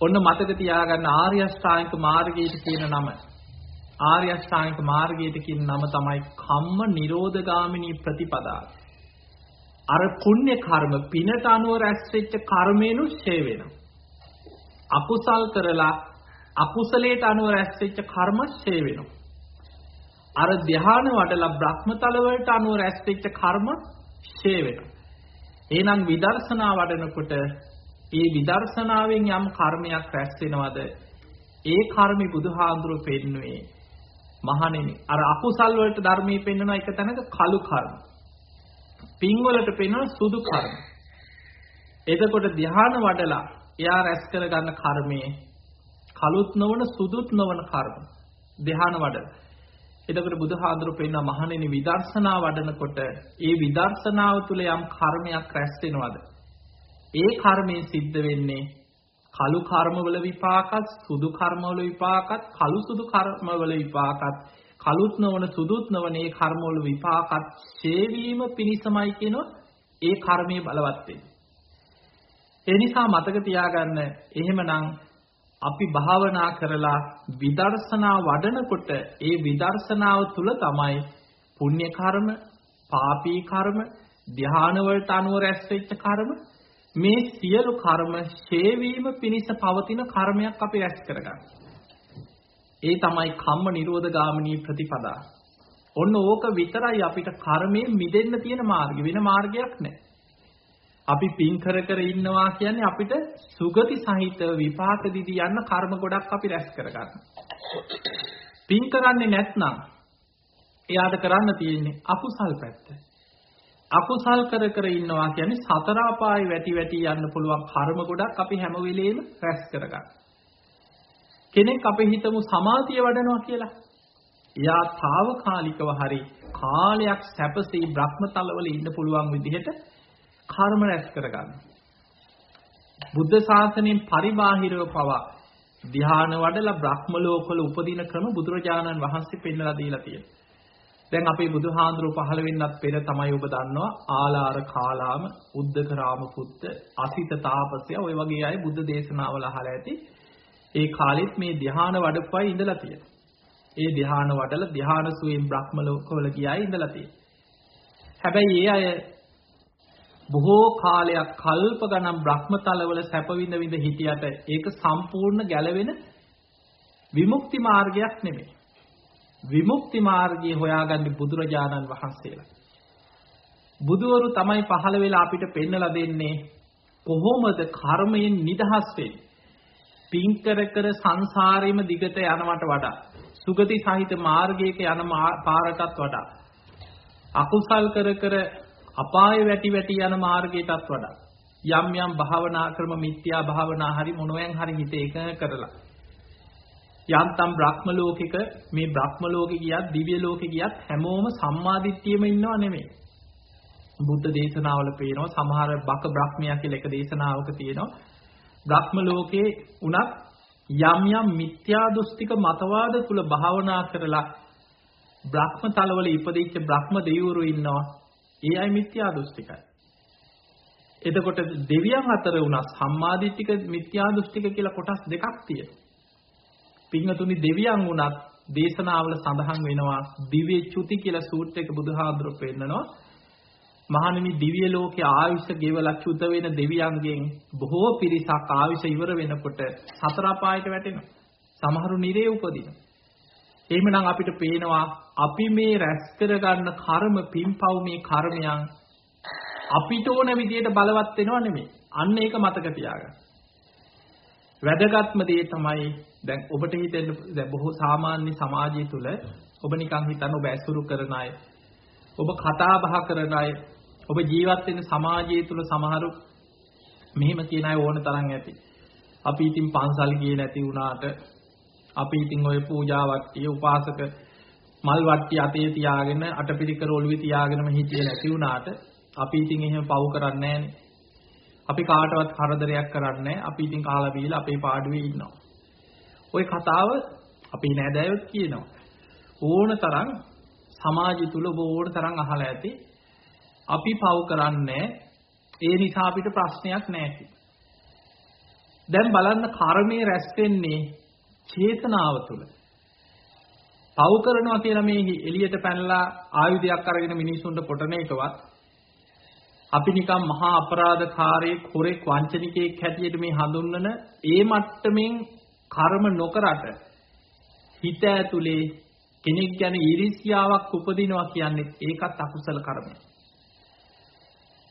ඔන්න මතක තියාගන්න ආර්ය අෂ්ටාංගික මාර්ගයට කියන නම. ආර්ය අෂ්ටාංගික මාර්ගයට කියන නම තමයි කම්ම නිරෝධගාමිනී ප්‍රතිපදා. අර පුණ්‍ය කර්ම පිනට අනුව රැස් වෙච්ච කර්මේනු ඡේ වෙනවා. අකුසල් කරලා අකුසලයට අනුව රැස් වෙච්ච කර්ම ඡේ වෙනවා. අර ධ්‍යාන වඩලා බ්‍රහ්මතල වලට අනුව රැස් වෙච්ච කර්ම ඡේ වෙනවා. එහෙනම් විදර්ශනා වඩනකොට ඒ විදර්ශනාවෙන් යම් කර්මයක් රැස් වෙනවද? ඒ කර්මي බුදුහාඳුරු පෙන්නුවේ මහණෙනි අර අකුසල් වලට ධර්මයේ පෙන්වන එක තැනක කලු කර්ම. පින්වලට පෙනෙන සුදු කර්ම. එතකොට ධ්‍යාන වඩලා එයා රැස් කරගන්න කර්මයේ කලුත් නොවන සුදුත් නොවන කර්ම ධ්‍යාන වඩලා. එතකොට බුදුහාඳුරු පෙන්න මහණෙනි විදර්ශනා වඩනකොට ඒ විදර්ශනාව තුළ යම් කර්මයක් රැස් වෙනවද? ඒ කර්මයේ සිද්ධ වෙන්නේ කලු කර්මවල විපාකත් සුදු කර්මවල විපාකත් කලු සුදු කර්මවල විපාකත් කලුත් නොවන සුදුත් නොවන ඒ කර්මවල විපාකත් ඡේවීම පිණිසමයි කියනොත් ඒ කර්මයේ බලවත් වෙන්නේ. ඒ නිසා මතක තියාගන්න එහෙමනම් අපි භාවනා කරලා විදර්ශනා වඩනකොට ඒ විදර්ශනාව තුල තමයි පුණ්‍ය කර්ම, පාපී කර්ම, ධ්‍යාන වලට අනුව රැස් වෙච්ච කර්ම මේ සියලු කර්ම ඡේවීම පිණිස පවතින කර්මයක් අපි රැස් කරගන්නවා. ඒ තමයි කම්ම නිරෝධ ගාමිනී ප්‍රතිපදා. ඔන්න ඕක විතරයි අපිට කර්මයෙන් මිදෙන්න තියෙන මාර්ගය. වෙන මාර්ගයක් නැහැ. අපි පින් කර කර ඉන්නවා කියන්නේ අපිට සුගති සහිත විපාක දිදී යන්න කර්ම ගොඩක් අපි රැස් කරගන්න. පින් කරන්නේ නැත්නම් එයාට කරන්න තියෙන්නේ අකුසල් පැත්ත. අකුසල් කර කර ඉන්නවා කියන්නේ සතර අපායේ වැටි වැටි යන්න පුළුවන් කර්ම ගොඩක් අපි හැම වෙලෙම රැස් කරගන්න. කෙනෙක් අපි හිතමු සමාධිය වඩනවා කියලා. එයා తాවකාලිකව හරි කාලයක් සැපසී බ්‍රහ්මතලවල ඉන්න පුළුවන් විදිහට කර්ම රැස් කරගන්න. බුද්ධ ශාසනයෙන් පරිබාහිරව පවා ධ්‍යාන වඩලා බ්‍රහ්ම ලෝකවල උපදින ක්‍රම බුදුරජාණන් වහන්සේ පෙන්වලා දීලා තියෙනවා. දැන් අපේ බුදුහාඳුරු පහළ වෙන්නත් පෙර තමයි ඔබ දන්නවා ආලාර කාලාම උද්දක රාම පුත්ත අසිත තාපසය ඔය වගේ අය බුද්ධ දේශනාවල අහලා ඇති ඒ කාලෙත් මේ ධ්‍යාන වඩපුවයි ඉඳලා තියෙනවා. ඒ ධ්‍යාන වඩලා ධ්‍යාන සුවයෙන් බ්‍රහ්ම ලෝකවල ගියායි ඉඳලා තියෙනවා. හැබැයි ඒ අය බොහෝ කාලයක් කල්ප ගණන් බ්‍රහ්මතලවල සැප විඳ විඳ හිටියට ඒක සම්පූර්ණ ගැලවෙන විමුක්ති මාර්ගයක් නෙමෙයි. විමුක්ති මාර්ගය හොයාගන්නේ බුදුරජාණන් වහන්සේලා. බුදවරු තමයි පහළ වෙලා අපිට පෙන්වලා දෙන්නේ කොහොමද කර්මයෙන් නිදහස් වෙන්නේ? පින් කර කර සංසාරෙම දිගට යනවට වඩා සුගති සහිත මාර්ගයක යන පාරටත් වඩා අකුසල් කර කර අපාය වැටි වැටි යන මාර්ගයටත් වඩා යම් යම් භාවනා ක්‍රම මිත්‍යා භාවනා හරි මොනවෙන් හරි හිත එකඟ කරලා යන්තම් බ්‍රහ්ම ලෝකෙක මේ බ්‍රහ්ම ලෝකෙ ගියත් දිව්‍ය ලෝකෙ ගියත් හැමෝම සම්මාදිට්ඨියම ඉන්නව නෙමෙයි. බුද්ධ දේශනාවල පේනවා සමහර බක බ්‍රහ්මයා කියලා එක දේශනාවක තියෙනවා. බ්‍රහ්ම ලෝකේ උනත් යම් යම් මිත්‍යා දෘෂ්ටික මතවාද තුල භාවනා කරලා බ්‍රහ්ම තලවල ඉපදිච්ච බ්‍රහ්ම දෙවිවරු ඉන්නවා. ඒ අය මිත්‍යා දෘෂ්ටිකයි එතකොට දෙවියන් අතර උනත් සම්මාදිට්ඨික මිත්‍යා දෘෂ්ටික කියලා කොටස් දෙකක් තියෙනවා. පින්වතුනි දෙවියන් උනත් දේශනාවල සඳහන් වෙනවා දිව්‍ය චුති කියලා සූත්‍රයක බුදුහාඳුර පෙන්නනවා. මහණෙනි දිව්‍ය ලෝකයේ ආයුෂ ගෙවලා චුත වෙන දෙවියන්ගෙන් බොහෝ පිරිසක් ආයුෂ ඉවර වෙනකොට සතර අපායට වැටෙනවා. සමහරු නිරේ උපදිනවා. එහෙමනම් අපිට පේනවා අපි මේ රැස් කරගන්න කර්ම පින්පව් මේ කර්මයන් අපිට ඕන විදියට බලවත් වෙනව නෙමෙයි. අන්න ඒක මතක තියාගන්න. වැදගත්ම දේ තමයි දැන් ඔබට හිතෙන්න දැන් බොහෝ සාමාන්‍ය සමාජය තුල ඔබ නිකන් හිතන්න ඔබ ඇසුරු කරන අය ඔබ කතා බහ කරන අය ඔබ ජීවත් වෙන සමාජය තුල සමහරු මෙහෙම කියන අය ඕන තරම් ඇති. අපි ඉතින් පන්සල් ගියේ නැති වුණාට අපි ඉතින් ওই පූජා වට්ටිය උපාසක මල් වට්ටිය අතේ තියාගෙන අටපිරිකර ඔළුවේ තියාගෙනම හිටියේ නැති වුණාට අපි ඉතින් එහෙම පව් කරන්නේ අපි කාටවත් කරදරයක් කරන්නේ අපි ඉතින් කාලා බීලා අපේ පාඩුවේ ඉන්නවා. ওই කතාව අපේ නෑදෑයොත් කියනවා. ඕන තරම් සමාජය තුල ඕන තරම් අහලා ඇති අපි පව් කරන්නේ ඒ නිසා අපිට ප්‍රශ්නයක් නැහැ දැන් බලන්න කර්මයේ රැස් වෙන්නේ චේතනාව තුළ. පව් කරනවා කියලා මේ එළියට පැනලා ආයුධයක් අරගෙන මිනිස්සුන්ට කොටන එකවත් අපි නිකන් මහා අපරාධකාරයෙක් හොරෙක් වංචනිකයෙක් හැටියට මේ හඳුන්වන ඒ මට්ටමින් කර්ම නොකරට හිත ඇතුලේ කෙනෙක් ගැන ඊර්ෂ්‍යාවක් උපදිනවා කියන්නේ ඒකත් අකුසල කර්මයක්.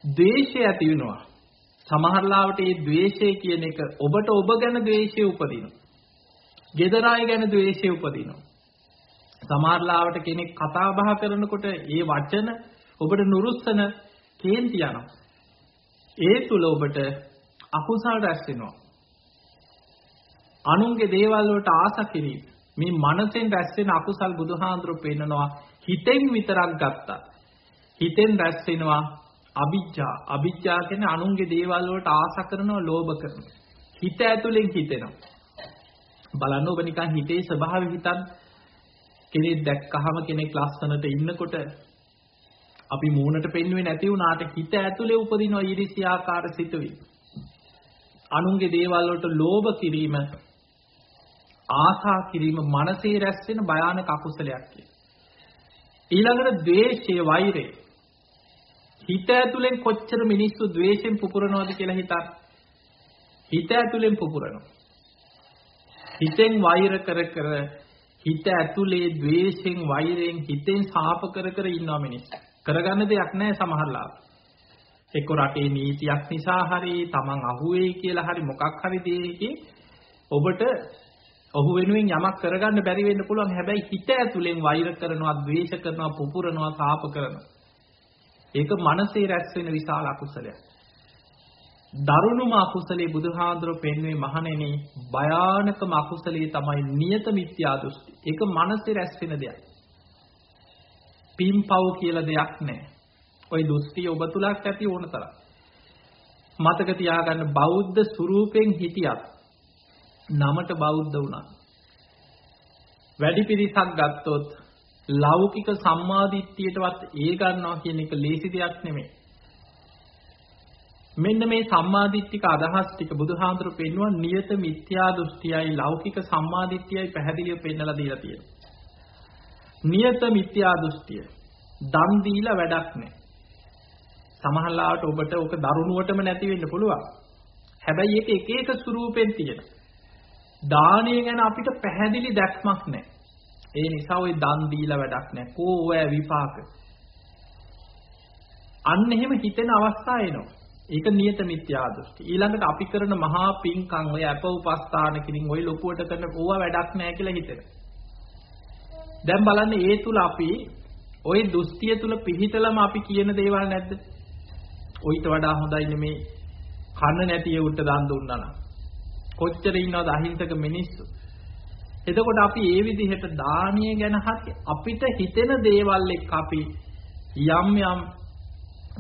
ද්වේෂය ඇති වෙනවා. සමහරලාවට මේ ද්වේෂය කියන එක ඔබට ඔබ ගැන ද්වේෂය උපදිනවා. gedara අය ගැන ද්වේෂය උපදිනවා. සමහරලාවට කෙනෙක් කතා බහ කරනකොට ඒ වචන ඔබට නුරුස්සන කේන්ති යනවා. ඒ තුල ඔබට අකුසල රැස් වෙනවා. අනුන්ගේ දේවල් වලට ආස කිරීම මේ මනසෙන් රැස් වෙන අකුසල් බුදුහාඳුරු පෙන්නනවා හිතෙන් විතරක් ගත්තා. හිතෙන් රැස් වෙනවා අවිජ්ජා අවිජ්ජා කියන්නේ අනුන්ගේ දේවල් වලට ආස කරනවා ලෝභ කරනවා. හිත ඇතුලෙන් හිතෙනවා. බලන්න ඔබ නිකන් හිතේ ස්වභාවය හිතන් කෙනෙක් දැක්කහම කෙනෙක් ලස්සනට ඉන්නකොට අපි මූණට පෙන්වෙන්නේ නැති වුණාට හිත ඇතුලේ උපදින ඊර්ෂ්‍යාකාර සිතුවිලි. අනුන්ගේ දේවල් වලට ලෝභ කිරීම ආසා කිරීම මනසේ රැස් වෙන භයානක අකුසලයක් කියලා. ඊළඟට ද්වේෂය වෛරය. හිත ඇතුලෙන් කොච්චර මිනිස්සු ද්වේෂයෙන් පුපුරනවද කියලා හිතන්න. හිත ඇතුලෙන් පුපුරනවා. හිතෙන් වෛර කර කර හිත ඇතුලේ ද්වේෂයෙන් වෛරයෙන් හිතෙන් සාප කර කර ඉන්නවා මිනිස්සු. කරගන්න දෙයක් නැහැ සමහරලා. එක්ක රටේ නීතියක් නිසා හරි Taman අහුවේ කියලා හරි මොකක් හරි දෙයකින් ඔබට ඔහු වෙනුවෙන් යමක් කරගන්න බැරි වෙන්න පුළුවන් හැබැයි හිත ඇතුලෙන් වෛර කරනවා ද්වේෂ කරනවා පුපුරනවා සාප කරනවා ඒක මනසේ රැස් වෙන විශාල අකුසලයක්. දරුණුම අකුසලේ බුදුහාඳුර පෙන්වේ මහණෙනි භයානකම අකුසලේ තමයි නියත මිත්‍යා දෘෂ්ටි. ඒක මනසේ රැස් වෙන දෙයක්. පින්පව් කියලා දෙයක් නැහැ. ওই දෘෂ්ටි ඔබ තුලක් ඇති ඕන තරම්. මතක තියාගන්න බෞද්ධ ස්වරූපෙන් හිටියත් නමට බෞද්ධ වුණා. වැඩි පිරිසක් ගත්තොත් ලෞකික සම්මාදිට්ඨියටවත් ඒ ගන්නවා කියන එක ලේසි දෙයක් නෙමෙයි. මෙන්න මේ සම්මාදිට්ඨික අදහස් ටික බුදුහාඳුරු පෙන්වුවා නියත මිත්‍යා දෘෂ්ටියයි ලෞකික සම්මාදිට්ඨියයි පැහැදිලිව පෙන්නලා දීලා තියෙනවා. නියත මිත්‍යා දෘෂ්ටිය දන් දීලා වැඩක් නැහැ. සමහරවිට ඔබට ඕක දරුණුවටම නැති වෙන්න පුළුවන්. හැබැයි ඒක එක එක ස්වරූපෙන් තියෙනවා. දානය ගැන අපිට පැහැදිලි දැක්මක් නැහැ. ඒ නිසා ওই දන් දීලා වැඩක් නැහැ. කෝ ඔය විපාක. අන්න එහෙම හිතෙන අවස්ථා එනවා. ඒක නියත මිත්‍යා දෘෂ්ටි. ඊළඟට අපි කරන මහා පිංකම් ඔය අප උපස්ථාන කිනින් ඔය ලොකුවට කරන ඕවා වැඩක් නැහැ කියලා හිතෙන. දැන් බලන්න ඒ තුල අපි ওই දෘෂ්ටිය තුල පිහිටලම අපි කියන දේවල් නැද්ද? ඔయిత වඩා හොඳයි නෙමේ කන්න නැති උට දන් දුන්නා නම්. කොච්චර ඉන්නවද අහිංසක මිනිස්සු? එතකොට අපි ඒ විදිහට දානීය ගැන හරි අපිට හිතෙන දේවල් එක්ක අපි යම් යම්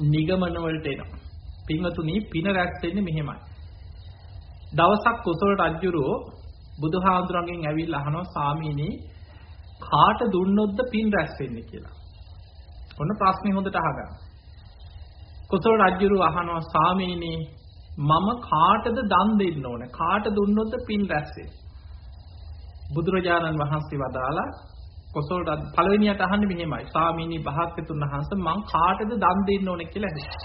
නිගමන වලට එනවා. පින්වතුනි පින රැස් වෙන්නේ මෙහෙමයි. දවසක් කුසල රජුරෝ බුදුහාඳුරගෙන් ඇවිල්ලා අහනවා සාමීනි කාට දුන්නොත්ද පින් රැස් වෙන්නේ කියලා. ඔන්න ප්‍රශ්නේ හොඳට අහගන්න. කුසල රජුරු අහනවා සාමීනි මම කාටද දන් දෙන්න ඕන? කාට දුන්නොත්ද පින් රැස් වෙන්නේ? බුදුරජාණන් වහන්සේ වදාලා කොසල් රජ පළවෙනියට අහන්නේ මෙහෙමයි. ස්වාමීනි භාග්‍යතුන් වහන්සේ මං කාටද දන් දෙන්න ඕනේ කියලා ඇහුවා.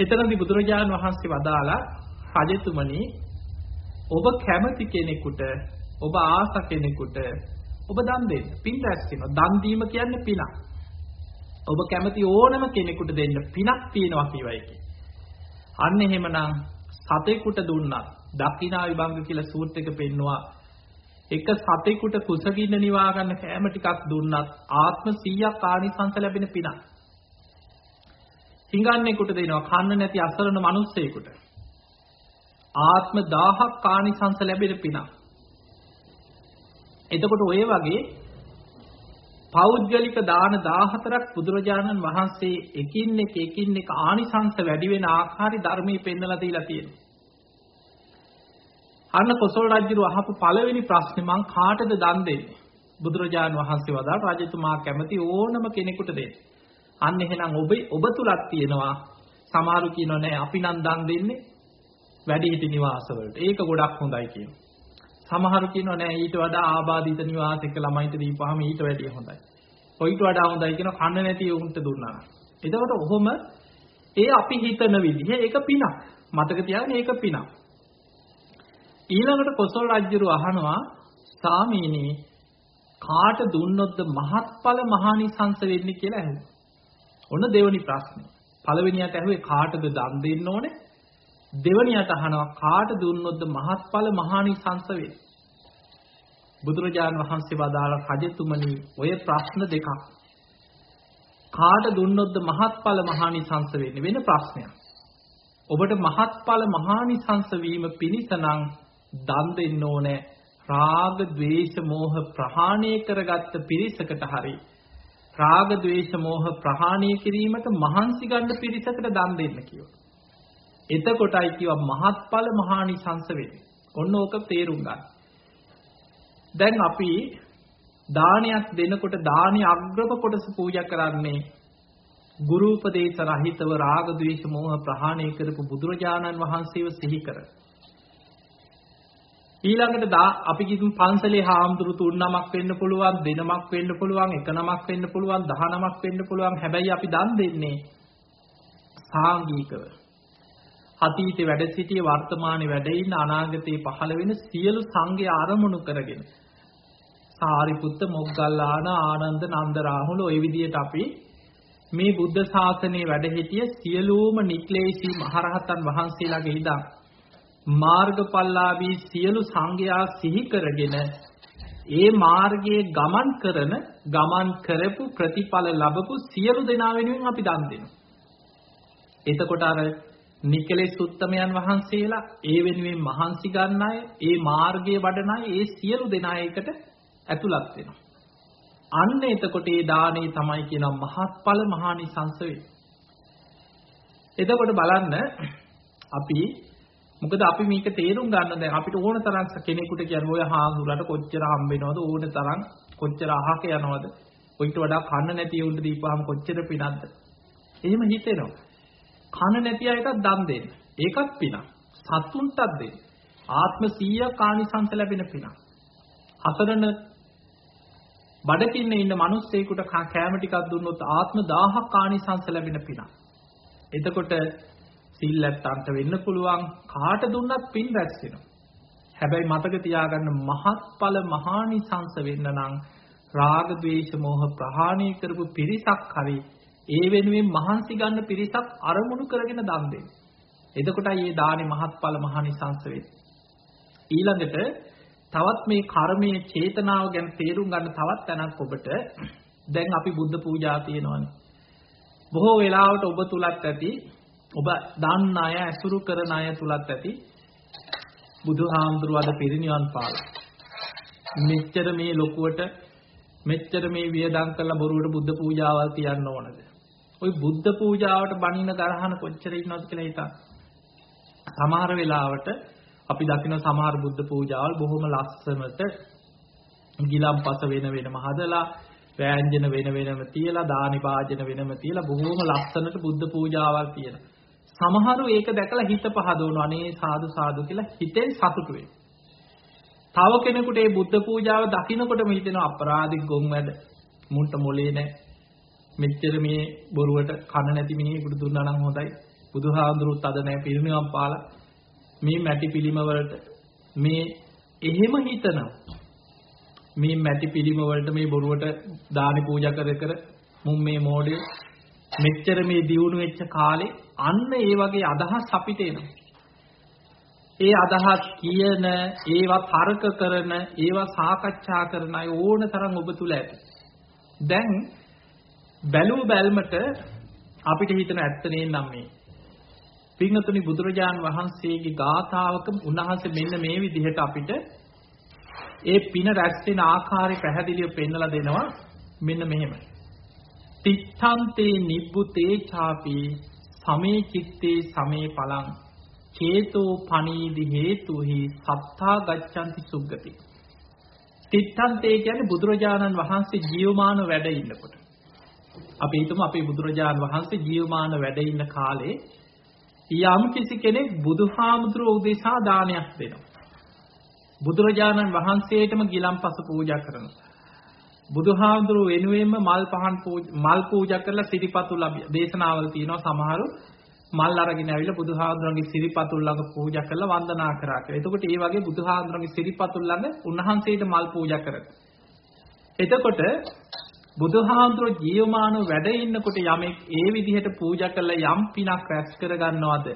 එතනදී බුදුරජාණන් වහන්සේ වදාලා රජතුමනි ඔබ කැමති කෙනෙකුට ඔබ ආස කෙනෙකුට ඔබ දන් දෙන්න. පින් රැස් වෙනවා. දන් දීම කියන්නේ පිනක්. ඔබ කැමති ඕනම කෙනෙකුට දෙන්න පිනක් තියෙනවා කියවයි කිය. අන්න එහෙමනම් සතෙකුට දුන්නා. දක්ෂිනා විභංග කියලා සූත්‍රයක පෙන්නවා එක සතෙකුට කුසගින්න නිවා ගන්න කෑම ටිකක් දුන්නත් ආත්ම 100ක් ආනිසංස ලැබෙන පිනක්. හිඟන්නේකට දෙනවා කන්න නැති අසරණ මිනිස්සෙකුට. ආත්ම 1000ක් ආනිසංස ලැබෙන පිනක්. එතකොට ඔය වගේ පෞද්ගලික දාන 14ක් බුදුරජාණන් වහන්සේ එකින් එක එකින් එක ආනිසංස වැඩි වෙන ආකාරي ධර්මයේ පෙන්වලා දීලා තියෙනවා. අන්න කොසල් රජුරු අහපු පළවෙනි ප්‍රශ්නේ මං කාටද දන් දෙන්නේ? බුදුරජාන් වහන්සේ වදාළ රජතුමා කැමති ඕනම කෙනෙකුට දෙන්න. අන්න එහෙනම් ඔබ ඔබ තුලක් තියෙනවා සමහරු කියනවා නෑ අපි නම් දන් දෙන්නේ වැඩිහිටි නිවාසවලට. ඒක ගොඩක් හොඳයි කියනවා. සමහරු කියනවා නෑ ඊට වඩා ආබාධිත නිවාසයක ළමයින්ට දීපුවාම ඊට වැඩිය හොඳයි. ඔයිට වඩා හොඳයි කියන කන්න නැති උන්ට දුන්නා. එතකොට ඔහොම ඒ අපි හිතන විදිහ ඒක පිනක්. මතක තියාගන්න ඒක පිනක්. ඊළඟට කොසල් රජුරු අහනවා සාමීනි කාට දුන්නොත්ද මහත්ඵල මහානිසංස වෙන්නේ කියලා ඇහුවා. ඔන්න දෙවනි ප්‍රශ්නේ. පළවෙනියට ඇහුවේ කාටද දන් දෙන්න ඕනේ? දෙවනියට අහනවා කාට දුන්නොත්ද මහත්ඵල මහානිසංස වෙන්නේ? බුදුරජාණන් වහන්සේ වදාළ රජතුමනි ඔය ප්‍රශ්න දෙකක්. කාට දුන්නොත්ද මහත්ඵල මහානිසංස වෙන්නේ වෙන ප්‍රශ්නයක්. ඔබට මහත්ඵල මහානිසංස වීම පිණිස නම් දන් දෙන්න ඕනේ රාග ద్వේෂ මෝහ ප්‍රහාණය කරගත්ත පිරිසකට හරි රාග ద్వේෂ මෝහ ප්‍රහාණය කිරීමට මහන්සි ගන්න පිරිසකට දන් දෙන්න කියනවා. එතකොටයි කියව මහත්ඵල මහානිසංස වෙන්නේ. ඔන්න ඕක තේරුම් ගන්න. දැන් අපි දානයක් දෙනකොට දානි අග්‍රම කොටස පූජා කරන්නේ ගුරු උපදේශ රහිතව රාග ద్వේෂ මෝහ ප්‍රහාණය කරපු බුදුරජාණන් වහන්සේව සිහි කරලා ඊළඟට දා අපි කිසිම පන්සලේ හාමුදුරු තුන් නමක් වෙන්න පුළුවන් දෙනමක් වෙන්න පුළුවන් එක නමක් වෙන්න පුළුවන් දහ නමක් වෙන්න පුළුවන්. හැබැයි අපි දන් දෙන්නේ සාංගිකව අතීතේ වැඩ සිටිය වර්තමානයේ වැඩ ඉන්න අනාගතේ පහළ වෙන සියලු සංඝය ආරමුණු කරගෙන. සාරිපුත්ත මොග්ගල්ලාන ආනන්ද නන්ද රාහුල ওই විදිහට අපි මේ බුද්ධ ශාසනයේ වැඩ සිටිය සියලුම නික්ලේශී මහරහතන් වහන්සේලාගේ ඉඳන් මාර්ගඵලලාභී සියලු සංඝයා සිහි කරගෙන ඒ මාර්ගයේ ගමන් කරන ගමන් කරපු ප්‍රතිඵල ලැබපු සියලු දෙනා වෙනුවෙන් අපි දන් දෙනවා. එතකොට අර නිකලෙස් උත්තමයන් වහන්සේලා ඒ වෙනුවෙන් මහන්සි ගන්න අය, ඒ මාර්ගයේ වඩන අය, ඒ සියලු දෙනා එකට ඇතුළත් වෙනවා. අන්න එතකොට ඒ දානේ තමයි කියන මහත්ඵල මහානිසංස වේ. එතකොට බලන්න අපි මොකද අපි මේක තේරුම් ගන්න දැන් අපිට ඕන තරම් කෙනෙකුට කියන්නේ ඔය හාමුදුරට කොච්චර හම්බ වෙනවද? ඕන තරම් කොච්චර අහක යනවද? ඔයිට වඩා කන්න නැති උන්ට දීපුවාම කොච්චර පිනක්ද? එහෙම හිතෙනවා. කන නැති අයටත් දන් දෙන්න. ඒකත් පිනක්. සතුන්ටත් දෙන්න. ආත්ම 100ක් ආනිසංස ලැබෙන පිනක්. හතරන බඩකින්න ඉන්න මිනිස්සෙකුට කෑම ටිකක් දුන්නොත් ආත්ම 1000ක් ආනිසංස ලැබෙන පිනක්. එතකොට සිල් ඇත්තන්ට වෙන්න පුළුවන් කාට දුන්නත් පින් රැස් වෙනවා. හැබැයි මතක තියාගන්න මහත්ඵල මහානිසංස වෙන්න නම් රාග ద్వේෂ මෝහ ප්‍රහාණය කරපු පිරිසක් හරි ඒ වෙනුවෙන් මහන්සි ගන්න පිරිසක් අරමුණු කරගෙන දන් දෙන්න. එතකොටයි මේ දානේ මහත්ඵල මහානිසංස වෙන්නේ. ඊළඟට තවත් මේ කර්මයේ චේතනාව ගැන තේරුම් ගන්න තවත් තැනක් ඔබට දැන් අපි බුද්ධ පූජා තියෙනවානේ. බොහෝ වෙලාවට ඔබ තුලත් ඇති ඔබ දන්න අය ඇසුරු කරන අය තුලත් ඇති බුදුහාමුදුරුවෝ අද පිරිනිවන් පාලා. මෙච්චර මේ ලොකුවට මෙච්චර මේ වියදම් කරලා බොරුවට බුද්ධ පූජාවල් තියන්න ඕනද? ওই බුද්ධ පූජාවට බණින ගරහන කොච්චර ඉන්නවද කියලා හිතන්න. සමහර වෙලාවට අපි දකින සමහර බුද්ධ පූජාවල් බොහොම ලස්සනට ගිලම්පස වෙන වෙනම හදලා වෑංජන වෙන වෙනම තියලා දානි භාජන වෙනම තියලා බොහොම ලස්සනට බුද්ධ පූජාවල් තියෙනවා. සමහරු ඒක දැකලා හිත පහදවනවා අනේ සාදු සාදු කියලා හිතෙන් සතුටු වෙනවා. තව කෙනෙකුට මේ බුද්ධ පූජාව දකින්නකොටම හිතෙනවා අපරාධික ගොන් වැඩ මුන්ට මොලේ නැහැ. මෙච්චර මේ බොරුවට කන නැති මිනිහෙකුට දුන්නා නම් හොඳයි. බුදුහාඳුරුත් අද නැහැ පිරිනිවන් පාලා මේ මැටි පිළිම වලට මේ එහෙම හිතනවා. මේ මැටි පිළිම වලට මේ බොරුවට දානි පූජා කර කර මුන් මේ මෝඩේ මෙච්චර මේ දියුණු වෙච්ච කාලේ අන්න ඒ වගේ අදහස් අපිට එනවා. ඒ අදහස් කියන, ඒවා තර්ක කරන, ඒවා සාකච්ඡා කරන අය ඕන තරම් ඔබ තුල ඇත. දැන් බැලූ බැල්මට අපිට හිතන ඇත්ත නේනම් මේ. පින්තුනි බුදුරජාන් වහන්සේගේ ගාථාවක උන්වහන්සේ මෙන්න මේ විදිහට අපිට ඒ පින රැස් වෙන ආකාරය පැහැදිලිව පෙන්වලා දෙනවා මෙන්න මෙහෙම. තිත්තන්තේ නිබ්බුතේ ചാපි සමේ චිත්තේ සමේ පලං චේතෝ පනීදි හේතුහි සත්තා ගච්ඡanti සුග්ගති. තිත්තන්තේ කියන්නේ බුදුරජාණන් වහන්සේ ජීවමාන වැඩ ඉන්නකොට. අපි හිතමු අපේ බුදුරජාණන් වහන්සේ ජීවමාන වැඩ ඉන්න කාලේ යම් කිසි කෙනෙක් බුදුහාමුදුරුවෝ උදෙසා දානයක් දෙනවා. බුදුරජාණන් වහන්සේටම ගිලම්පස පූජා කරනවා. බුදුහාමුදුරුව වෙනුවෙන්ම මල් පහන් මල් පූජා කරලා සිරිපතුල් දේශනාවල තියෙනවා සමහරු මල් අරගෙන ඇවිල්ලා බුදුහාමුදුරන්ගේ සිරිපතුල් ළඟ පූජා කරලා වන්දනා කරා කියලා. එතකොට ඒ වගේ බුදුහාමුදුරන්ගේ සිරිපතුල් ළඟ උන්වහන්සේට මල් පූජා කරනවා. එතකොට බුදුහාමුදුරුව ජීවමානව වැඩ ඉන්නකොට යමෙක් ඒ විදිහට පූජා කරලා යම් පිනක් රැස් කර ගන්නවද?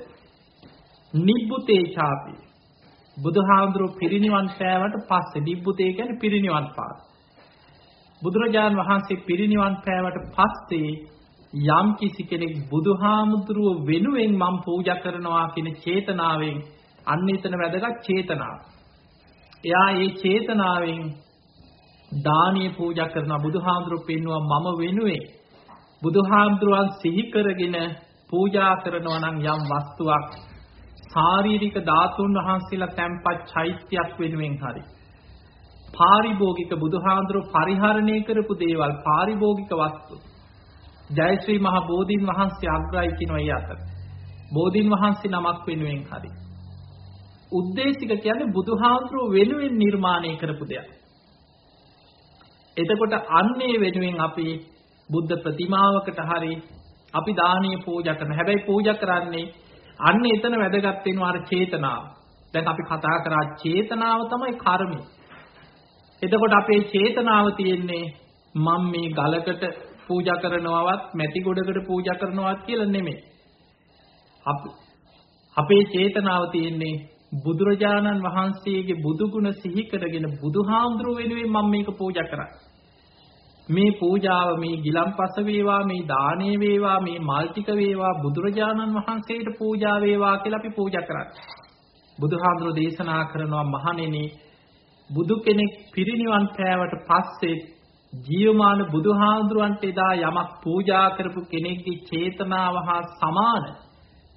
නිබ්බුතේ ඡාපි. බුදුහාමුදුරුව පිරිනිවන් පෑවට පස්සේ නිබ්බුතේ කියන්නේ පිරිනිවන් පාන. බුදුරජාන් වහන්සේ පිරිනිවන් පෑවට පස්සේ යම් කිසි කෙනෙක් බුදුහාමුදුරුව වෙනුවෙන් මම පූජා කරනවා කියන චේතනාවෙන් අන්න එතන වැදගත් චේතනාව. එයා ඒ චේතනාවෙන් දානීය පූජා කරනවා බුදුහාමුදුරුව පෙන්නවා මම වෙනුවෙන් බුදුහාමුදුරුවන් සිහි කරගෙන පූජා කරනවා නම් යම් වස්තුවක් ශාරීරික ධාතුන් වහන්සේලා තැන්පත් චෛත්‍යයක් වෙනුවෙන් හරි පාරිභෝගික බුදුහාඳුරු පරිහරණය කරපු දේවල් පාරිභෝගික වස්තු. ජයශ්‍රී මහ බෝධීන් වහන්සේ අග්‍රයි කියන අය අතර. බෝධීන් වහන්සේ නමක් වෙනුවෙන් හරි. උද්දේශික කියන්නේ බුදුහාඳුරු වෙනුවෙන් නිර්මාණය කරපු දෙයක්. එතකොට අන්නේ වෙනුවෙන් අපි බුද්ධ ප්‍රතිමාවකට හරි අපි දානීය පූජා කරන හැබැයි පූජා කරන්නේ අන්න එතන වැදගත් වෙනවා අර චේතනාව. දැන් අපි කතා කරා චේතනාව තමයි කර්මය. එතකොට අපේ චේතනාව තියෙන්නේ මම මේ ගලකට පූජා කරනවවත් මැටි ගොඩකට පූජා කරනවත් කියලා නෙමෙයි. අපේ චේතනාව තියෙන්නේ බුදුරජාණන් වහන්සේගේ බුදු ගුණ සිහි කරගෙන බුදුහාමුදුරුව වෙනුවෙන් මම මේක පූජා කරා. මේ පූජාව මේ ගිලම්පස වේවා මේ දානේ වේවා මේ මල් ටික වේවා බුදුරජාණන් වහන්සේට පූජා වේවා කියලා අපි පූජා කරන්නේ. බුදුහාමුදුරුව දේශනා කරනවා මහණෙනි බුදු කෙනෙක් පිරිනිවන් පෑවට පස්සේ ජීවමාන බුදුහාඳුරන්ට එදා යමක් පූජා කරපු කෙනෙක්ගේ චේතනාව හා සමාන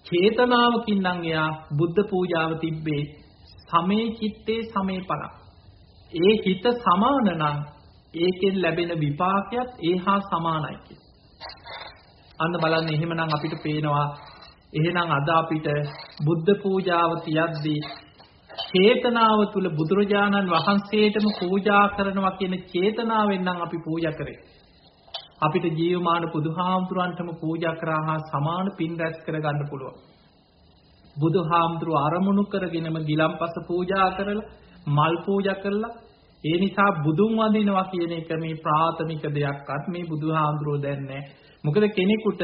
චේතනාවකින් නම් එයා බුද්ධ පූජාව තිබ්බේ සමේ චිත්තේ සමේ පල. ඒ හිත සමාන නම් ඒකෙන් ලැබෙන විපාකයක් ඒ හා සමානයි කියලා. අන්න බලන්න එහෙමනම් අපිට පේනවා එහෙනම් අද අපිට බුද්ධ පූජාව තියද්දී චේතනාව තුල බුදුරජාණන් වහන්සේටම පූජා කරනවා කියන චේතනාවෙන් නම් අපි පූජා කරේ. අපිට ජීවමාන බුදුහාමුදුරන්ටම පූජා කරා හා සමාන පින් රැස් කරගන්න පුළුවන්. බුදුහාමුදුරුව අරමුණු කරගෙනම ගිලම්පස පූජා කරලා මල් පූජා කරලා ඒ නිසා බුදුන් වඳිනවා කියන එක මේ ප්‍රාථමික දෙයක්වත් මේ බුදුහාමුදුරුව දැන්නේ මොකද කෙනෙකුට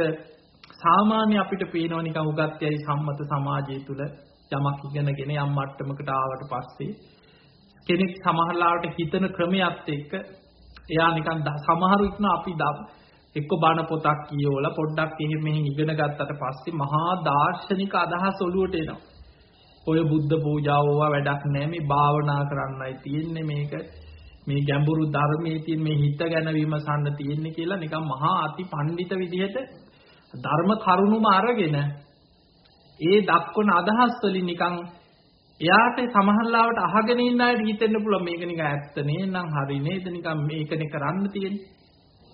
සාමාන්‍ය අපිට පේනවා නිකන් උගත්යයි සම්මත සමාජය තුල යමක් ඉගෙනගෙන යම් මට්ටමකට ආවට පස්සේ කෙනෙක් සමහරලාවට හිතන ක්‍රමයක් එක්ක එයා නිකන් සමහරු ඉක්න අපි එක්ක බණ පොතක් කියවලා පොඩ්ඩක් එහෙම මෙහෙම ඉගෙන ගත්තට පස්සේ මහා දාර්ශනික අදහස් ඔළුවට එනවා. ඔය බුද්ධ පූජාව ඕවා වැඩක් නැහැ මේ භාවනා කරන්නයි තියෙන්නේ මේක මේ ගැඹුරු ධර්මයේ තියෙන මේ හිත ගැන විමසන්න තියෙන්නේ කියලා නිකන් මහා අති පඬිත විදිහට ධර්ම කරුණුම අරගෙන ඒ දක්වන අදහස් වලින් නිකන් එයාට සමහරලාවට අහගෙන ඉන්න අයට හිතෙන්න පුළුවන් මේක නිකන් ඇත්ත නේනම් හරි නේද නිකන් මේකනේ කරන්න තියෙන්නේ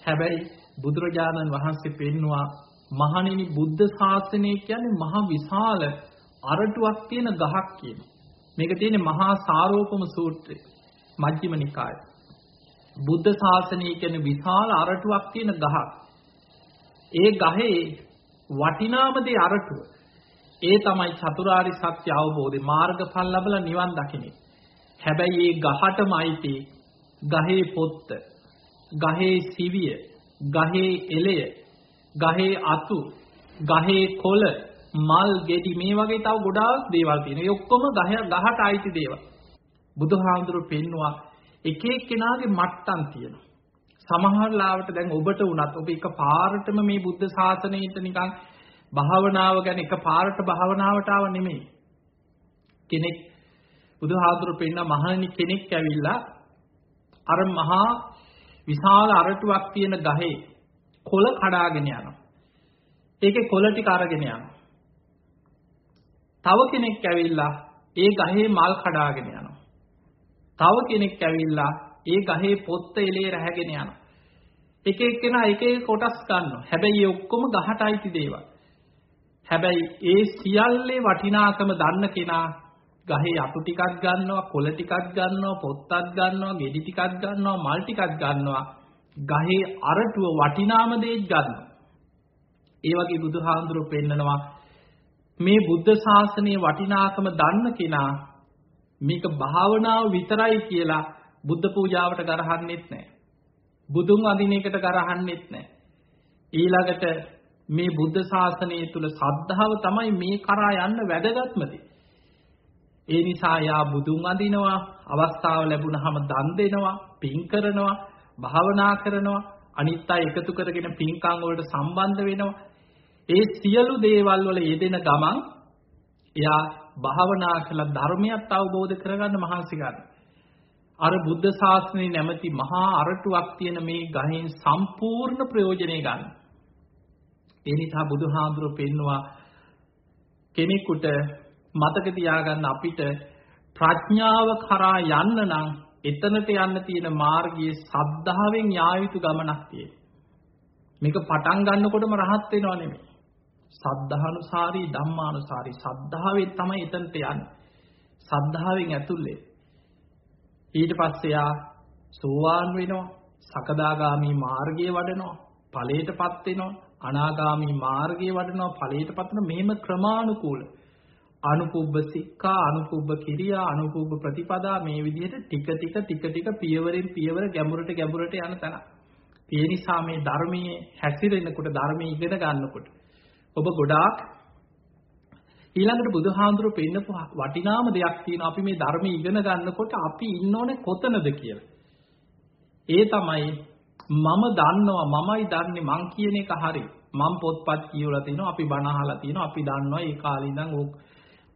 හැබැයි බුදුරජාණන් වහන්සේ පෙන්නවා මහණෙනි බුද්ධ ශාසනය කියන්නේ මහ විශාල අරටුවක් තියෙන ගහක් කියන. මේක තියෙන්නේ මහා සාරෝපම සූත්‍රය. මජ්ක්‍ධිම නිකාය. බුද්ධ ශාසනය කියන්නේ විශාල අරටුවක් තියෙන ගහක්. ඒ ගහේ වටිනාම දේ අරටුව. ඒ තමයි චතුරාරි සත්‍ය අවබෝධය මාර්ගඵල ලැබලා නිවන් දකින්නේ. හැබැයි ඒ ගහටම අයිති ගහේ පොත්ත, ගහේ සිවිය, ගහේ එළය, ගහේ අතු, ගහේ කොළ, මල් ගෙඩි මේ වගේ තව ගොඩාක් දේවල් තියෙනවා. ඒ ඔක්කොම ගහ ගහට අයිති දේවල්. බුදුහාමුදුරු පෙන්නවා එක එක්කෙනාගේ මට්ටම් තියෙනවා. සමහර ලාවට දැන් ඔබට වුණත් ඔබ එක පාරටම මේ බුද්ධ ශාසනයට නිකන් භාවනාව ගැන එක පාරට භාවනාවට ආව නෙමෙයි. කෙනෙක් බුදුහාමුදුරු පෙන්න මහණනි කෙනෙක් ඇවිල්ලා අර මහා විශාල අරටුවක් තියෙන ගහේ කොළ කඩාගෙන යනවා. ඒකේ කොළ ටික අරගෙන යනවා. තව කෙනෙක් ඇවිල්ලා ඒ ගහේ මල් කඩාගෙන යනවා. තව කෙනෙක් ඇවිල්ලා ඒ ගහේ පොත්ත එලේ රැහැගෙන යනවා. එක එක්කෙනා එක එක කොටස් ගන්නවා. හැබැයි ඒ ඔක්කොම ගහට අයිති දේවල්. හැබැයි ඒ සියල්ලේ වටිනාකම දන්න කෙනා ගහේ අතු ටිකක් ගන්නවා, කොළ ටිකක් ගන්නවා, පොත්තක් ගන්නවා, ගෙඩි ටිකක් ගන්නවා, මල් ටිකක් ගන්නවා. ගහේ අරටුව වටිනාම දේ ගන්නවා. ඒ වගේ බුදුහාඳුරෝ පෙන්නනවා මේ බුද්ධ ශාසනයේ වටිනාකම දන්න කෙනා මේක භාවනාව විතරයි කියලා බුද්ධ පූජාවට ගරහන්නෙත් නැහැ. බුදුන් වදින එකට ගරහන්නෙත් නැහැ. ඊළඟට මේ බුද්ධ ශාසනය තුල සද්ධාව තමයි මේ කරා යන්න වැදගත්ම දේ. ඒ නිසා යා බුදුන් වදිනවා, අවස්ථාව ලැබුණාම දන් දෙනවා, පින් කරනවා, භාවනා කරනවා, අනිත් අය එකතු කරගෙන පින්කම් වලට සම්බන්ධ වෙනවා. ඒ සියලු දේවල් වල යෙදෙන ගමන් එයා භාවනා කළ ධර්මයක් අවබෝධ කරගන්න මහන්සි ගන්න. අර බුද්ධ ශාසනයේ නැමැති මහා අරටුවක් තියෙන මේ ගහෙන් සම්පූර්ණ ප්‍රයෝජනෙ ගන්න. ඒ නිසා බුදුහාඳුරෝ පෙන්නවා කෙනෙකුට මතක තියාගන්න අපිට ප්‍රඥාව කරා යන්න නම් එතනට යන්න තියෙන මාර්ගයේ සද්ධාවෙන් යා යුතු ගමනක් තියෙනවා. මේක පටන් ගන්නකොටම රහත් වෙනව නෙමෙයි. සද්ධානුසාරී ධම්මානුසාරී සද්ධාවෙන් තමයි එතනට යන්නේ. සද්ධාවෙන් ඇතුල්ේ. ඊට පස්සේ යා සෝවාන් වෙනවා, සකදාගාමි මාර්ගයේ වඩනවා, ඵලයටපත් වෙනවා, අනාගාමි මාර්ගයේ වඩනවා, ඵලයටපත් වෙන මෙහෙම ක්‍රමානුකූල අනුපුබ්බ සික්ඛා අනුපුබ්බ කිරියා අනුපුබ්බ ප්‍රතිපදා මේ විදිහට ටික ටික ටික ටික පියවරෙන් පියවර ගැඹුරට ගැඹුරට යන තැන. ඒ නිසා මේ ධර්මයේ හැසිරෙනකොට ධර්මයේ ඉගෙන ගන්නකොට ඔබ ගොඩාක් ඊළඟට බුදුහාඳුරු පෙන්නපු වටිනාම දෙයක් තියෙනවා අපි මේ ධර්ම ඉගෙන ගන්නකොට අපි ඉන්න ඕනේ කොතනද කියලා. ඒ තමයි මම දන්නවා මමයි දන්නේ මං කියන එක හරි. මම පොත්පත් කියවලා තිනවා අපි බණ අහලා තිනවා අපි දන්නවා ඒ කාලේ ඉඳන් ඕක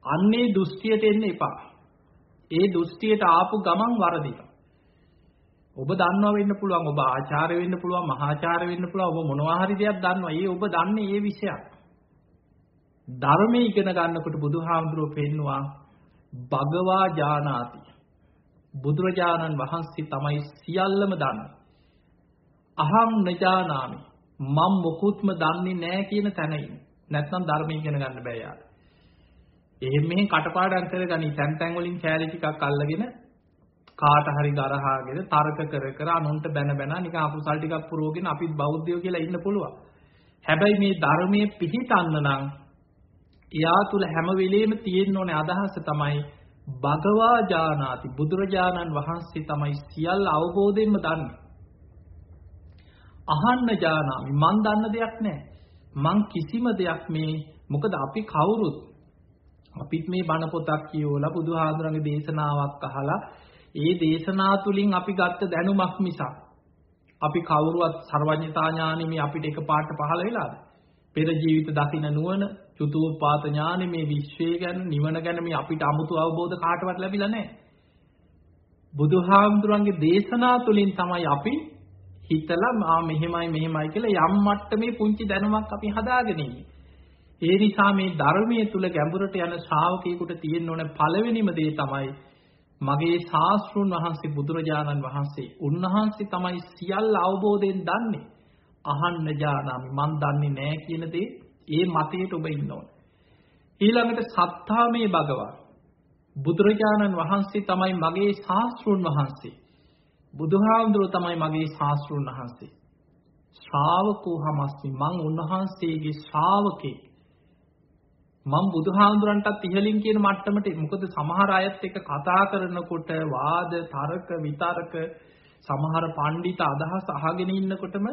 අන්නේ දෘෂ්ටියට එන්න එපා. ඒ දෘෂ්ටියට ආපු ගමන් වරදිනවා. ඔබ දන්නවා වෙන්න පුළුවන් ඔබ ආචාර්ය වෙන්න පුළුවන් මහාචාර්ය වෙන්න පුළුවන් ඔබ මොනවා හරි දෙයක් දන්නවා. ඒ ඔබ දන්නේ ඒ විෂයක්. ධර්මයේ ඉගෙන ගන්නකොට බුදුහාමුදුරුවෝ පෙන්නවා භගවා ජානාති. බුදුරජාණන් වහන්සේ තමයි සියල්ලම දන්නේ. අහං නජානාමි. මම මොකුත්ම දන්නේ නැහැ කියන තැන ඉන්නේ. නැත්නම් ධර්මය ඉගෙන ගන්න බෑ යාර. එහෙම මෙහෙන් කටපාඩම් කරගනි තැන් තැන් වලින් කෑලි ටිකක් අල්ලගෙන කාට හරි ගරහාගෙන තර්ක කර කර අනුන්ට බැන බැන නිකන් අකුසල් ටිකක් පුරවගෙන අපිත් බෞද්ධයෝ කියලා ඉන්න පුළුවන්. හැබැයි මේ ධර්මයේ පිහිටන්න නම් එයා තුල හැම වෙලෙම තියෙන්න ඕනේ අදහස තමයි භගවා ජානාති බුදුරජාණන් වහන්සේ තමයි සියල්ල අවබෝධයෙන්ම දන්නේ. අහන්න ජානාමි මන් දන්න දෙයක් නැහැ. මං කිසිම දෙයක් මේ මොකද අපි කවුරුත් අපිත් මේ බණ පොතක් කියවලා බුදුහාඳුරන්ගේ දේශනාවක් අහලා ඒ දේශනා තුලින් අපි ගත්ත දැනුමක් මිසක් අපි කවුරුවත් සර්වඥතා ඥානෙ මේ අපිට එකපාරට පහළ වෙලාද? පෙර ජීවිත දකින්න නුවණ, චුතෝපාත ඥානෙ මේ විශ්වය ගැන, නිවන ගැන මේ අපිට 아무තු අවබෝධ කාටවත් ලැබිලා නැහැ. බුදුහාමුදුරන්ගේ දේශනා තුලින් තමයි අපි හිතලා ආ මෙහෙමයි මෙහෙමයි කියලා යම් මට්ටමේ පුංචි දැනුමක් අපි හදාගෙන ඉන්නේ. ඒ නිසා මේ ධර්මයේ තුල ගැඹුරට යන ශ්‍රාවකයෙකුට තියෙන්න ඕන පළවෙනිම දේ තමයි මගේ ශාස්ත්‍රුන් වහන්සේ බුදුරජාණන් වහන්සේ උන්වහන්සේ තමයි සියල්ල අවබෝධයෙන් දන්නේ. අහන්න ජානාමි මන් දන්නේ නැහැ කියන දේ ඒ මතයට ඔබ ඉන්න ඕන. ඊළඟට සත්තාමේ භගවා බුදුරජාණන් වහන්සේ තමයි මගේ ශාස්ත්‍රුන් වහන්සේ. බුදුහාමුදුරුව තමයි මගේ ශාස්ත්‍රුන් වහන්සේ. ශ්‍රාවකෝ හමස්මි මං උන්වහන්සේගේ ශ්‍රාවකෙක්. මම බුදුහාමුදුරන්ටත් ඉහලින් කියන මට්ටමට මොකද සමහර අයත් එක්ක කතා කරනකොට වාද තර්ක විතර්ක සමහර පඬිත අදහස් අහගෙන ඉන්නකොටම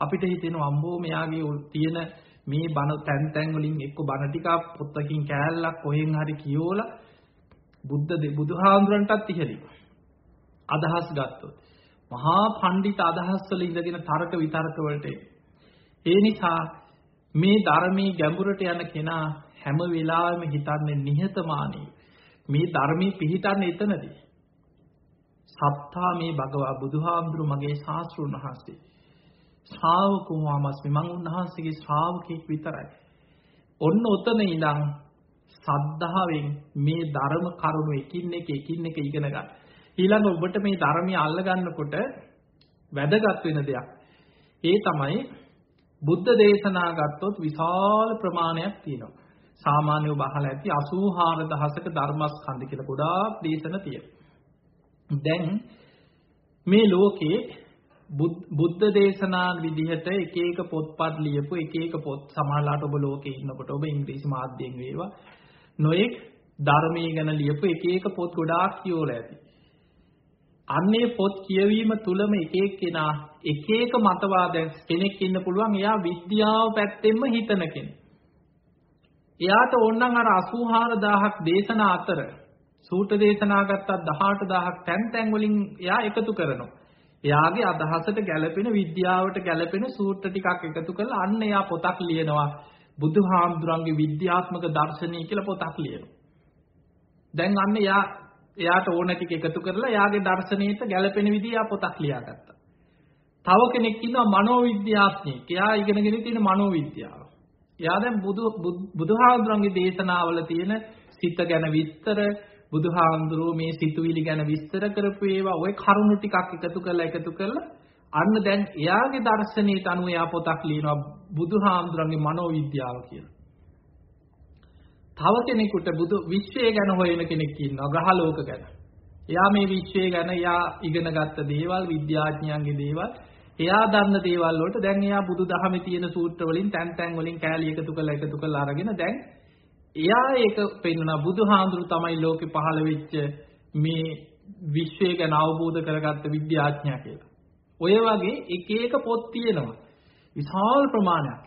අපිට හිතෙනවා අම්බෝ මෙයාගේ තියෙන මේ බණ තැන් තැන් වලින් එක්ක බණ ටිකක් පොතකින් කෑල්ලක් කොහෙන් හරි කියෝලා බුද්ධ බුදුහාමුදුරන්ටත් ඉහලින් අදහස් ගත්තොත්. මහා පඬිත අදහස් වල ඉඳගෙන තර්ක විතර්ක වලට ඒ නිසා මේ ධර්මයේ ගැඹුරට යන කෙනා හැම වෙලාවෙම හිතන්නේ නිහතමානී. මේ ධර්මයේ පිහිටන්නේ එතනදී. සත්තා මේ භගවා බුදුහාමුදුරු මගේ ශාස්ත්‍රුන් වහන්සේ. ශ්‍රාවකෝ මාමස්මි මං උන්වහන්සේගේ ශ්‍රාවකෙක් විතරයි. ඔන්න ඔතන ඉඳන් සද්ධාවෙන් මේ ධර්ම කරුණු එකින් එක එකින් එක ඉගෙන ගන්න. ඊළඟ ඔබට මේ ධර්මය අල්ල ගන්නකොට වැදගත් වෙන දෙයක් ඒ තමයි බුද්ධ දේශනා ගත්තොත් විශාල ප්‍රමාණයක් තියෙනවා සාමාන්‍යව බහලා ඇති 84000ක ධර්මස්කන්ධ කියලා ගොඩාක් දේශන තියෙනවා. දැන් මේ ලෝකේ බුද්ධ දේශනා විදිහට එක එක පොත්පත් ලියපු එක එක පොත් සමහරලාට ඔබ ලෝකේ ඉන්නකොට ඔබ ඉංග්‍රීසි මාධ්‍යයෙන් වේවා නොඑක් ධර්මයේ ගැන ලියපු එක එක පොත් ගොඩාක් කියවලා ඇති. අන්නේ පොත් කියවීම තුලම එක එක්කෙනා එක එක මතවාදයන් කෙනෙක් ඉන්න පුළුවන් එයා විද්‍යාව පැත්තෙන්ම හිතන කෙනෙක්. එයාට ඕනනම් අර 84000ක් දේශනා අතර සූත්‍ර දේශනා ගත්තත් 18000ක් තැන් තැන් වලින් එයා එකතු කරනවා. එයාගේ අදහසට ගැළපෙන විද්‍යාවට ගැළපෙන සූත්‍ර ටිකක් එකතු කරලා අන්න එයා පොතක් ලියනවා. බුදුහාමුදුරන්ගේ විද්‍යාත්මක දර්ශනය කියලා පොතක් ලියනවා. දැන් අන්න එයා එයාට ඕන ටික එකතු කරලා එයාගේ දර්ශනයට ගැළපෙන විදිහ එයා පොතක් ලියාගත්තා. තව කෙනෙක් ඉන්නවා මනෝවිද්‍යාඥයෙක්. එයා ඉගෙනගෙන තියෙන මනෝවිද්‍යාව. එයා දැන් බුදු බුදුහාමුදුරන්ගේ දේශනාවල තියෙන සිත ගැන විස්තර බුදුහාමුදුරුවෝ මේ සිතුවිලි ගැන විස්තර කරපු ඒවා ওই කරුණු ටිකක් එකතු කරලා එකතු කරලා අන්න දැන් එයාගේ දර්ශනීයට අනුව එයා පොතක් ලියනවා බුදුහාමුදුරන්ගේ මනෝවිද්‍යාව කියලා. තව කෙනෙකුට බුදු විශ්වය ගැන හොයන කෙනෙක් ඉන්නවා ග්‍රහලෝක ගැන. එයා මේ විශ්වය ගැන එයා ඉගෙන ගත්ත දේවල් විද්‍යාඥයන්ගේ දේවල් එයා දන්න දේවල් වලට දැන් එයා බුදුදහමේ තියෙන සූත්‍ර වලින් තැන් තැන් වලින් කෑලි එකතු කරලා එකතු කරලා අරගෙන දැන් එයා ඒක පෙන්වනවා බුදුහාඳුරු තමයි ලෝකේ පහළ වෙච්ච මේ විශ්වය ගැන අවබෝධ කරගත්ත විද්‍යාඥයා කියලා. ඔය වගේ එක එක පොත් තියෙනවා. විශාල ප්‍රමාණයක්.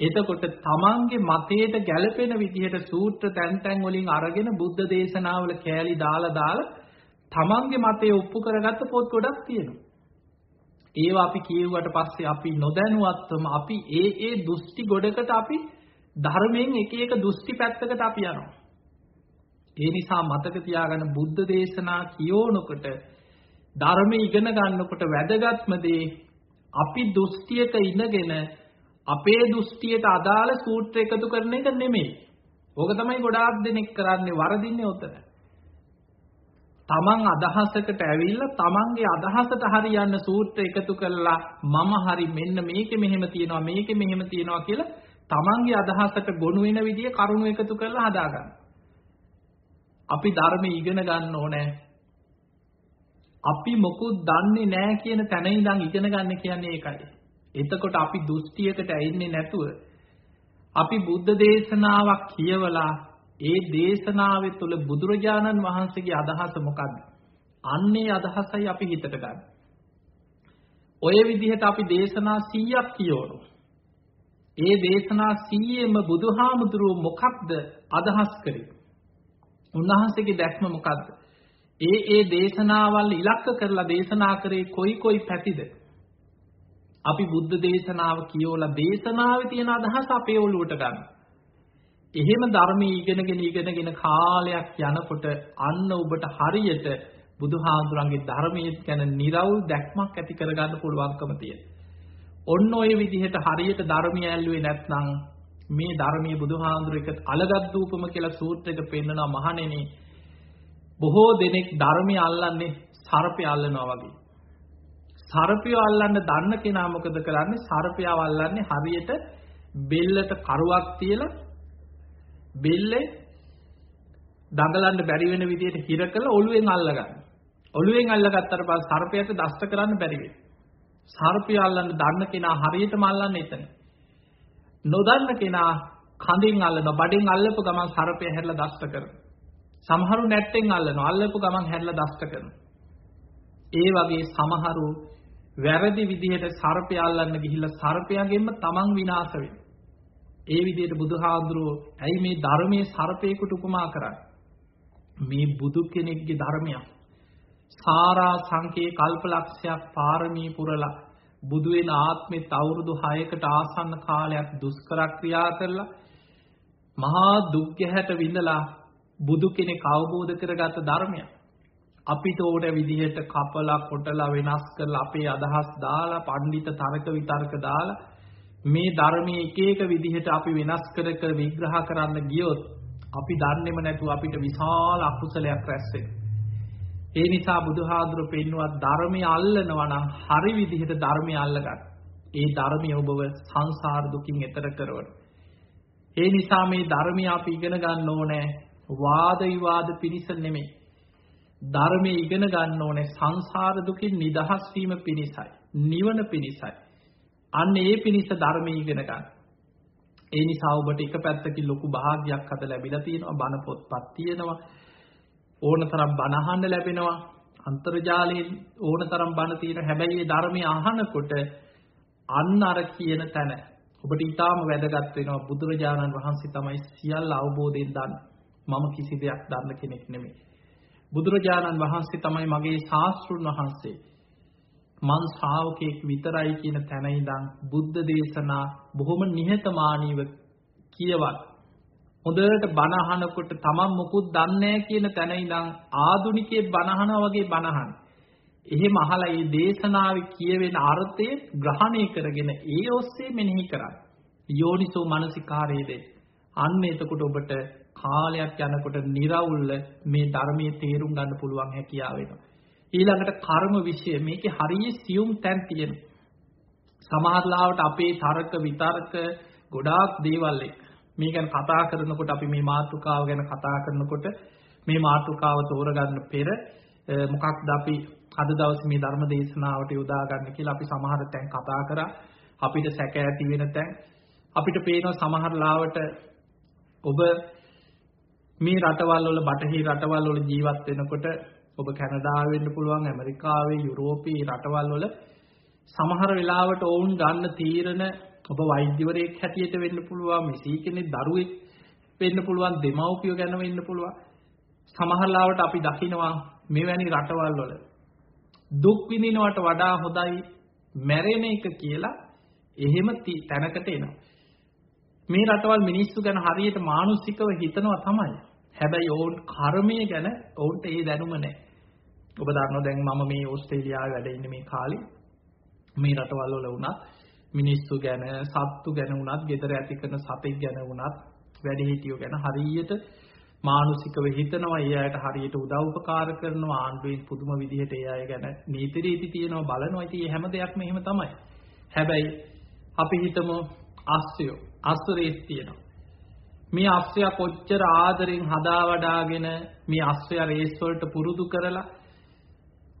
එතකොට තමන්ගේ මතයට ගැළපෙන විදිහට සූත්‍ර තැන් තැන් වලින් අරගෙන බුද්ධ දේශනාවල කෑලි දාලා දාලා තමන්ගේ මතය ඔප්පු කරගත්ත පොත් ගොඩක් තියෙනවා. ඒවා අපි කියුවට පස්සේ අපි නොදැනුවත්වම අපි ඒ ඒ දෘෂ්ටි ගොඩකට අපි ධර්මයෙන් එක එක දෘෂ්ටි පැත්තකට අපි යනවා. ඒ නිසා මතක තියාගන්න බුද්ධ දේශනා කියෝනකොට ධර්ම ඉගෙන ගන්නකොට වැදගත්ම දේ අපි දෘෂ්ටියක ඉඳගෙන අපේ දෘෂ්ටියට අදාළ සූත්‍ර එකතු කරන එක නෙමෙයි. ඕක තමයි ගොඩාක් දෙනෙක් කරන්නේ වරදින්නේ උතන. තමන් අදහසකට ඇවිල්ලා තමන්ගේ අදහසට හරියන්න සූත්‍ර එකතු කරලා මම හරි මෙන්න මේකෙ මෙහෙම තියෙනවා මේකෙ මෙහෙම තියෙනවා කියලා තමන්ගේ අදහසට ගොනු වෙන විදිය කරුණු එකතු කරලා හදාගන්න. අපි ධර්මයේ ඉගෙන ගන්න ඕනේ. අපි මොකුත් දන්නේ නැහැ කියන තැන ඉඳන් ඉගෙන ගන්න කියන්නේ ඒකයි. එතකොට අපි දෘෂ්ටියකට ඇින්නේ නැතුව අපි බුද්ධ දේශනාවක් කියවලා ඒ දේශනාවේ තුල බුදුරජාණන් වහන්සේගේ අදහස මොකක්ද? අන්නේ අදහසයි අපි හිතට ගන්න. ඔය විදිහට අපි දේශනා 100ක් කියවනු. ඒ දේශනා 100ෙම බුදුහාමුදුරුව මොකක්ද අදහස් කරේ? උන්වහන්සේගේ දැක්ම මොකක්ද? ඒ ඒ දේශනාවල් ඉලක්ක කරලා දේශනා කරේ කොයි කොයි පැතිද? අපි බුද්ධ දේශනාව කියවලා දේශනාවේ තියෙන අදහස අපේ ඔළුවට ගන්න. එහෙම ධර්මයේ ඉගෙනගෙන ඉගෙනගෙන කාලයක් යනකොට අන්න ඔබට හරියට බුදුහාඳුරන්ගේ ධර්මයේ ගැන निराවුල් දැක්මක් ඇති කරගන්න පුළුවන්කම තියෙනවා. ඔන්න ඔය විදිහට හරියට ධර්මය ඇල්ලුවේ නැත්නම් මේ ධර්මයේ බුදුහාඳුර එක අලගද්දූපම කියලා සූත්‍රයක පෙන්නනවා මහණෙනි බොහෝ දෙනෙක් ධර්මය අල්ලන්නේ සර්පය අල්ලනවා වගේ. සර්පය අල්ලන්න දන්න කෙනා මොකද කරන්නේ? සර්පයාව අල්ලන්නේ හරියට බෙල්ලට කරුවක් තියලා බෙල්ලේ දඟලන්න බැරි වෙන විදිහට හිර කළ ඔළුවෙන් අල්ලගන්න. ඔළුවෙන් අල්ලගත්තට පස්සේ සර්පයට දෂ්ට කරන්න බැරි වෙනවා. සර්පය අල්ලන්න දන්න කෙනා හරියටම අල්ලන්නේ එතන. නොදන්න කෙනා කඳින් අල්ලනවා බඩෙන් අල්ලපු ගමන් සර්පය හැරලා දෂ්ට කරනවා. සමහරු නැට්ටෙන් අල්ලනවා අල්ලපු ගමන් හැරලා දෂ්ට කරනවා. ඒ වගේ සමහරු වැරදි විදිහට සර්පය අල්ලන්න ගිහිල්ලා සර්පයාගෙන්ම තමන් විනාශ වෙනවා. ඒ විදිහට බුදුහාඳුරෝ ඇයි මේ ධර්මයේ සර්පේකට උපමා කරන්නේ? මේ බුදු කෙනෙක්ගේ ධර්මයක්. සාරා සංකේ කල්පලක්ෂයක් පාරමී පුරලා බුදු වෙන ආත්මෙත් අවුරුදු 6කට ආසන්න කාලයක් දුෂ්කර ක්‍රියා කරලා මහා දුක් ගැහැට විඳලා බුදු කෙනෙක් අවබෝධ කරගත් ධර්මයක්. අපිට ඕන විදිහට කපලා කොටලා වෙනස් කරලා අපේ අදහස් දාලා පඬිත තර්ක විතර්ක දාලා මේ ධර්මයේ එක එක විදිහට අපි වෙනස් කර කර විග්‍රහ කරන්න ගියොත් අපි දන්නේම නැතුව අපිට විශාල අකුසලයක් රැස් ඒ නිසා බුදුහාඳුර පෙන්වුවත් ධර්මය අල්ලනවා නම් හරි විදිහට ධර්මය අල්ලගන්න. ඒ ධර්මය ඔබව සංසාර දුකින් එතර කරවන. ඒ නිසා මේ ධර්මය අපි ඉගෙන ගන්න ඕනේ වාද විවාද පිණිස නෙමෙයි. ධර්මයේ ඉගෙන ගන්න ඕනේ සංසාර දුකින් නිදහස් වීම පිණිසයි. නිවන පිණිසයි. අන්න ඒ පිණිස ධර්මයේ ඉගෙන ගන්න. ඒ නිසා ඔබට එක පැත්තකින් ලොකු භාග්යක් අද ලැබිලා තියෙනවා බණ පොත්පත් තියෙනවා ඕනතරම් බණ අහන්න ලැබෙනවා අන්තර්ජාලයෙන් ඕනතරම් බණ තියෙන හැබැයි මේ ධර්මයේ අහනකොට අන්න අර කියන තැන ඔබට ඊටාම වැදගත් වෙනවා බුදුරජාණන් වහන්සේ තමයි සියල්ල අවබෝධයෙන් දන්න මම කිසි දෙයක් දන්න කෙනෙක් නෙමෙයි බුදුරජාණන් වහන්සේ තමයි මගේ ශාස්ත්‍රුන් වහන්සේ මං ශ්‍රාවකෙක් විතරයි කියන තැන ඉඳන් බුද්ධ දේශනා බොහොම නිහතමානීව කියවත් හොඳට බණ අහනකොට තමන් මොකුත් දන්නේ කියන තැන ඉඳන් ආදුනිකයෙක් බණ අහනවා වගේ බණ අහන. එහෙම අහලා මේ දේශනාවේ කියවෙන අර්ථය ග්‍රහණය කරගෙන ඒ ඔස්සේ මෙනෙහි කරන්න. යෝනිසෝ මනසිකාරයේදී අන්න එතකොට ඔබට කාලයක් යනකොට निराවුල්ල මේ ධර්මයේ තේරුම් ගන්න පුළුවන් හැකියාව එනවා. ඊළඟට කර්ම විශ්ය මේකේ හරිය සියුම් තැන් තියෙන. සමහරලාවට අපේ තර්ක විතර්ක ගොඩාක් දේවල් එක්ක මේ ගැන කතා කරනකොට අපි මේ මාතෘකාව ගැන කතා කරනකොට මේ මාතෘකාව තෝරගන්න පෙර මොකක්ද අපි අද දවසේ මේ ධර්ම දේශනාවට යොදා ගන්න කියලා අපි සමහර තැන් කතා කරා අපිට සැක ඇති වෙන තැන් අපිට පේන සමහර ලාවට ඔබ මේ රටවල් වල බටහිර රටවල් වල ජීවත් වෙනකොට ඔබ කැනඩාව වෙන්න පුළුවන් ඇමරිකාවේ යුරෝපයේ රටවල් වල සමහර වෙලාවට ඔවුන් ගන්න තීරණ ඔබ වෛද්‍යවරයෙක් හැටියට වෙන්න පුළුවන් මිසී කෙනෙක් දරුවෙක් වෙන්න පුළුවන් දෙමව්පියෝ ගැන වෙන්න පුළුවන්. සමහර ලාවට අපි දකිනවා මෙවැනි රටවල් වල දුක් විඳිනවට වඩා හොඳයි මැරෙන එක කියලා එහෙම තැනකට එනවා. මේ රටවල් මිනිස්සු ගැන හරියට මානසිකව හිතනවා තමයි. හැබැයි ඔවුන් කර්මය ගැන ඔවුන්ට ඒ දැනුම නැහැ. ඔබ දන්නවා දැන් මම මේ ඕස්ට්‍රේලියාවේ වැඩ ඉන්නේ මේ කාලේ. මේ රටවල් වල වුණත් මිනිස්සු ගැන සත්තු ගැන වුණත් gedara ඇති කරන සතෙක් ගැන වුණත් වැඩිහිටියෝ ගැන හරියට මානසිකව හිතනවා ඒ අයට හරියට උදව් උපකාර කරනවා ආණ්ඩුවෙන් පුදුම විදිහට ඒ අය ගැන නීති රීති තියෙනවා බලනවා. ඉතින් මේ හැම දෙයක්ම එහෙම තමයි. හැබැයි අපි හිතමු අස්සයෝ අස්සරේස් තියෙනවා. මේ අස්සයා කොච්චර ආදරෙන් හදා වඩාගෙන මේ අස්සයා රේස් වලට පුරුදු කරලා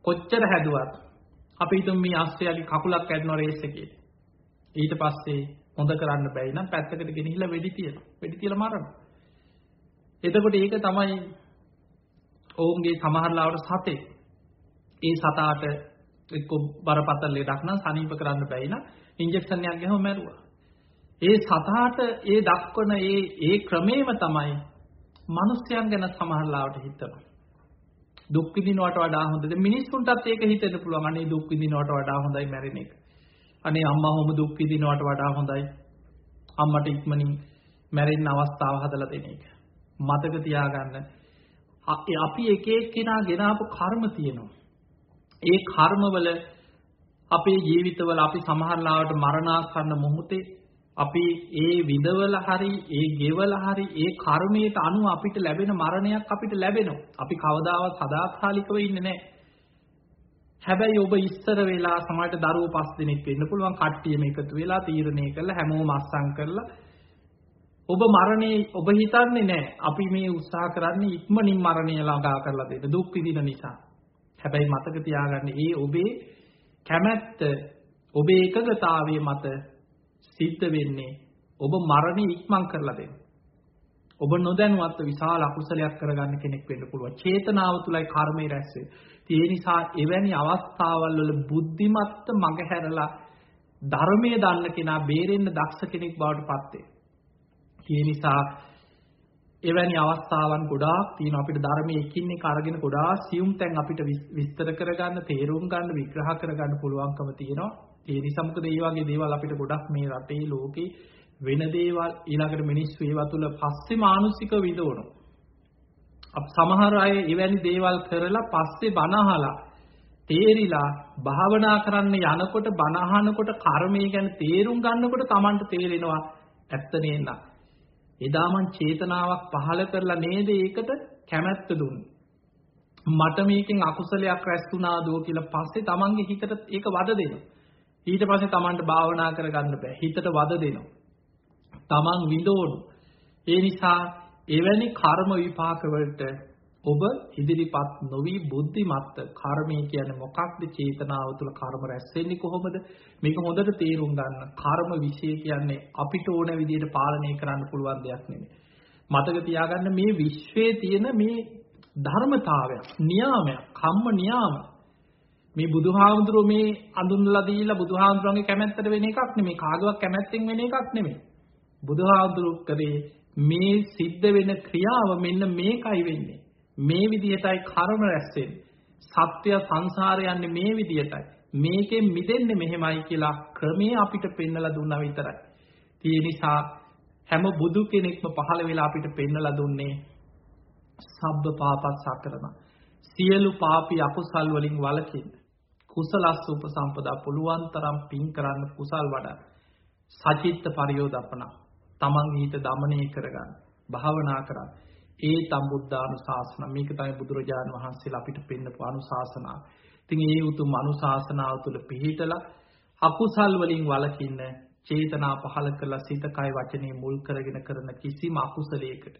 කොච්චර හැදුවත් අපි හිතමු මේ අස්සයාගේ කකුලක් කැඩෙනවා රේස් එකේ. ඊට පස්සේ හොඳ කරන්න බැයි නම් පැත්තකට ගෙනහිලා වෙඩි තියනවා. වෙඩි තියලා මරනවා. එතකොට ඒක තමයි ඔවුන්ගේ සමහර ලාවට සතේ. ඒ සතාට එක්ක බරපතල ලෙඩක් නම් සනීප කරන්න බැයි නම් ඉන්ජෙක්ෂන් එකක් ගහම මැරුවා. ඒ සතාට ඒ දක්වන ඒ ඒ ක්‍රමේම තමයි මිනිස්යන් ගැන සමහර ලාවට හිතනවා. දුක් විඳිනවට වඩා හොඳද මිනිස්සුන්ටත් ඒක හිතෙන්න පුළුවන්. අනේ දුක් විඳිනවට වඩා හොඳයි මැරෙන එක. අනේ අම්මා හොම දුක් විඳිනවට වඩා හොඳයි. අම්මට ඉක්මනින් මැරෙන්න අවස්ථාව හදලා දෙන එක. මතක තියාගන්න. අපි එක එක්කෙනා ගෙනාපු කර්ම තියෙනවා. ඒ කර්මවල අපේ ජීවිතවල අපි සමහරලාවට මරණාසන්න මොහොතේ අපි ඒ විදවල හරි ඒ ගෙවල හරි ඒ කර්මයට අනුව අපිට ලැබෙන මරණයක් අපිට ලැබෙනවා. අපි කවදාවත් සදාකාලිකව ඉන්නේ නැහැ. හැබැයි ඔබ ඉස්සර වෙලා සමහරට දරුවෝ පස් දෙනෙක් වෙන්න පුළුවන් කට්ටියම එකතු වෙලා තීරණය කරලා හැමෝම අස්සම් කරලා ඔබ මරණේ ඔබ හිතන්නේ නැහැ. අපි මේ උත්සාහ කරන්නේ ඉක්මනින් මරණය ළඟා කරලා දෙන්න දුක් විඳින නිසා. හැබැයි මතක තියාගන්න ඒ ඔබේ කැමැත්ත ඔබේ එකගතාවයේ මත සිද්ධ වෙන්නේ ඔබ මරණය ඉක්මන් කරලා දෙන්න. ඔබ නොදැනුවත්ව විශාල අකුසලයක් කරගන්න කෙනෙක් වෙන්න පුළුවන්. චේතනාව තුලයි කර්මය රැස් වෙන්නේ. ඒ නිසා එවැනි අවස්ථාවල් වල බුද්ධිමත්ත මගහැරලා ධර්මයේ දන්න කෙනා බේරෙන්න දක්ෂ කෙනෙක් බවට පත් වෙනවා. ඒ නිසා එවැනි අවස්ථාවන් ගොඩාක් තියෙනවා අපිට ධර්මයේ එකින් එක අරගෙන ගොඩාක් සියුම් තැන් අපිට විස්තර කරගන්න තේරුම් ගන්න විග්‍රහ කරගන්න පුළුවන්කම තියෙනවා ඒ නිසා මොකද මේ වගේ දේවල් අපිට ගොඩක් මේ රටේ ලෝකේ වෙන දේවල් ඊළඟට මිනිස්සු ඒවා තුල පස්සේ මානසික විදවනවා අප සමහර අය එවැනි දේවල් කරලා පස්සේ බන අහලා තේරිලා භාවනා කරන්න යනකොට බන අහනකොට කර්මය ගැන තේරුම් ගන්නකොට Tamanට තේරෙනවා ඇත්ත නේද එදා මං චේතනාවක් පහළ කරලා නේද ඒකට කැමැත්ත දුන්නේ. මට මේකෙන් අකුසලයක් රැස් වුණාදෝ කියලා පස්සේ තමන්ගේ හිතට ඒක වද දෙනවා. ඊට පස්සේ තමන්ට භාවනා කරගන්න බෑ. හිතට වද දෙනවා. තමන් විඳෝනු. ඒ නිසා එවැනි කර්ම විපාක වලට ඔබ ඉදිරිපත් නොවි බුද්ධිමත්ත කර්මය කියන්නේ මොකක්ද චේතනාව තුළ කර්ම රැස් වෙන්නේ කොහොමද මේක හොඳට තේරුම් ගන්න කර්ම વિશે කියන්නේ අපිට ඕන විදිහට පාලනය කරන්න පුළුවන් දෙයක් නෙමෙයි මතක තියාගන්න මේ විශ්වයේ තියෙන මේ ධර්මතාවයක් නියාමයක් කම්ම නියාම මේ බුදුහාමුදුරුවෝ මේ අඳුන්ලා දීලා බුදුහාමුදුරන්ගේ කැමැත්තට වෙන එකක් නෙමෙයි කාගවත් කැමැත්තෙන් වෙන එකක් නෙමෙයි බුදුහාමුදුරුවෝ කරේ මේ සිද්ධ වෙන ක්‍රියාව මෙන්න මේකයි වෙන්නේ මේ විදිහටයි කර්ම රැස් සත්‍ය සංසාරය යන්නේ මේ විදිහටයි. මේකෙන් මිදෙන්නේ මෙහෙමයි කියලා ක්‍රමේ අපිට පෙන්නලා දුන්නා විතරයි. ඒ නිසා හැම බුදු කෙනෙක්ම පහළ වෙලා අපිට පෙන්නලා දුන්නේ සබ්බ පාපස් සකරන. සියලු පාපී අකුසල් වලින් වළකින්න. කුසලස්ස උපසම්පදා පුළුවන් තරම් පින් කරන්න කුසල් වඩා සචිත්ත පරියෝදපන තමන්ගේ හිත দমনය කරගන්න භාවනා කරා ඒ සම්බුද්ධානුශාසන මේක තමයි බුදුරජාණන් වහන්සේලා අපිට පෙන්නපු අනුශාසනාව. ඉතින් ඒ උතුම් අනුශාසනාව තුළ පිහිටලා අකුසල් වලින් වළකින්න චේතනා පහල කරලා සිත කය වචනේ මුල් කරගෙන කරන කිසිම අකුසලයකට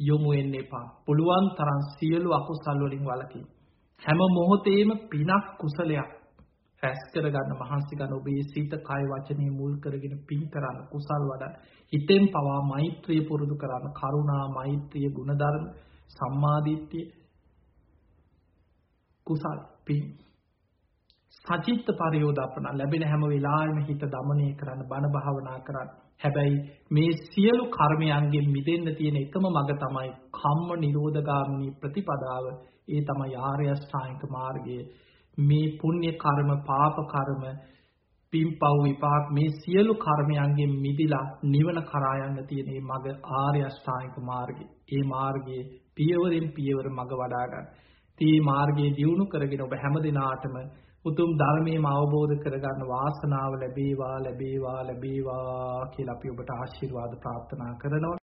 යොමු වෙන්න එපා. පුළුවන් තරම් සියලු අකුසල් වලින් වළකින්න. හැම මොහොතේම පිනක් කුසලයක් රැස් කරගන්න මහන්සි ගන්න ඔබේ සිත කය වචනේ මුල් කරගෙන පින් කරන්න කුසල් වඩා හිතෙන් පවා මෛත්‍රිය පුරුදු කරන්න කරුණා මෛත්‍රිය ගුණධර්ම සම්මාදිට්ඨිය කුසල් පින්. සචිත්ත පරියෝදාපන ලැබෙන හැම වෙලාවෙම හිත দমনය කරන්න බණ භාවනා කරන්න. හැබැයි මේ සියලු කර්මයන්ගෙන් මිදෙන්න තියෙන එකම මඟ තමයි කම්ම නිරෝධගාමිනී ප්‍රතිපදාව ඒ තමයි ආර්ය අෂ්ටාංගික මාර්ගය මේ පුණ්‍ය කර්ම පාප කර්ම පින්පව් විපාක මේ සියලු කර්මයන්ගෙන් මිදිලා නිවන කරා යන්න තියෙන මේ මඟ ආර්ය අෂ්ටාංගික මාර්ගය. ඒ මාර්ගයේ පියවරෙන් පියවර මඟ වඩා ගන්න. තී මාර්ගයේ දියුණු කරගෙන ඔබ හැම දිනාටම උතුම් ධර්මයේම අවබෝධ කරගන්න වාසනාව ලැබේවා ලැබේවා ලැබේවා කියලා අපි ඔබට ආශිර්වාද ප්‍රාර්ථනා කරනවා.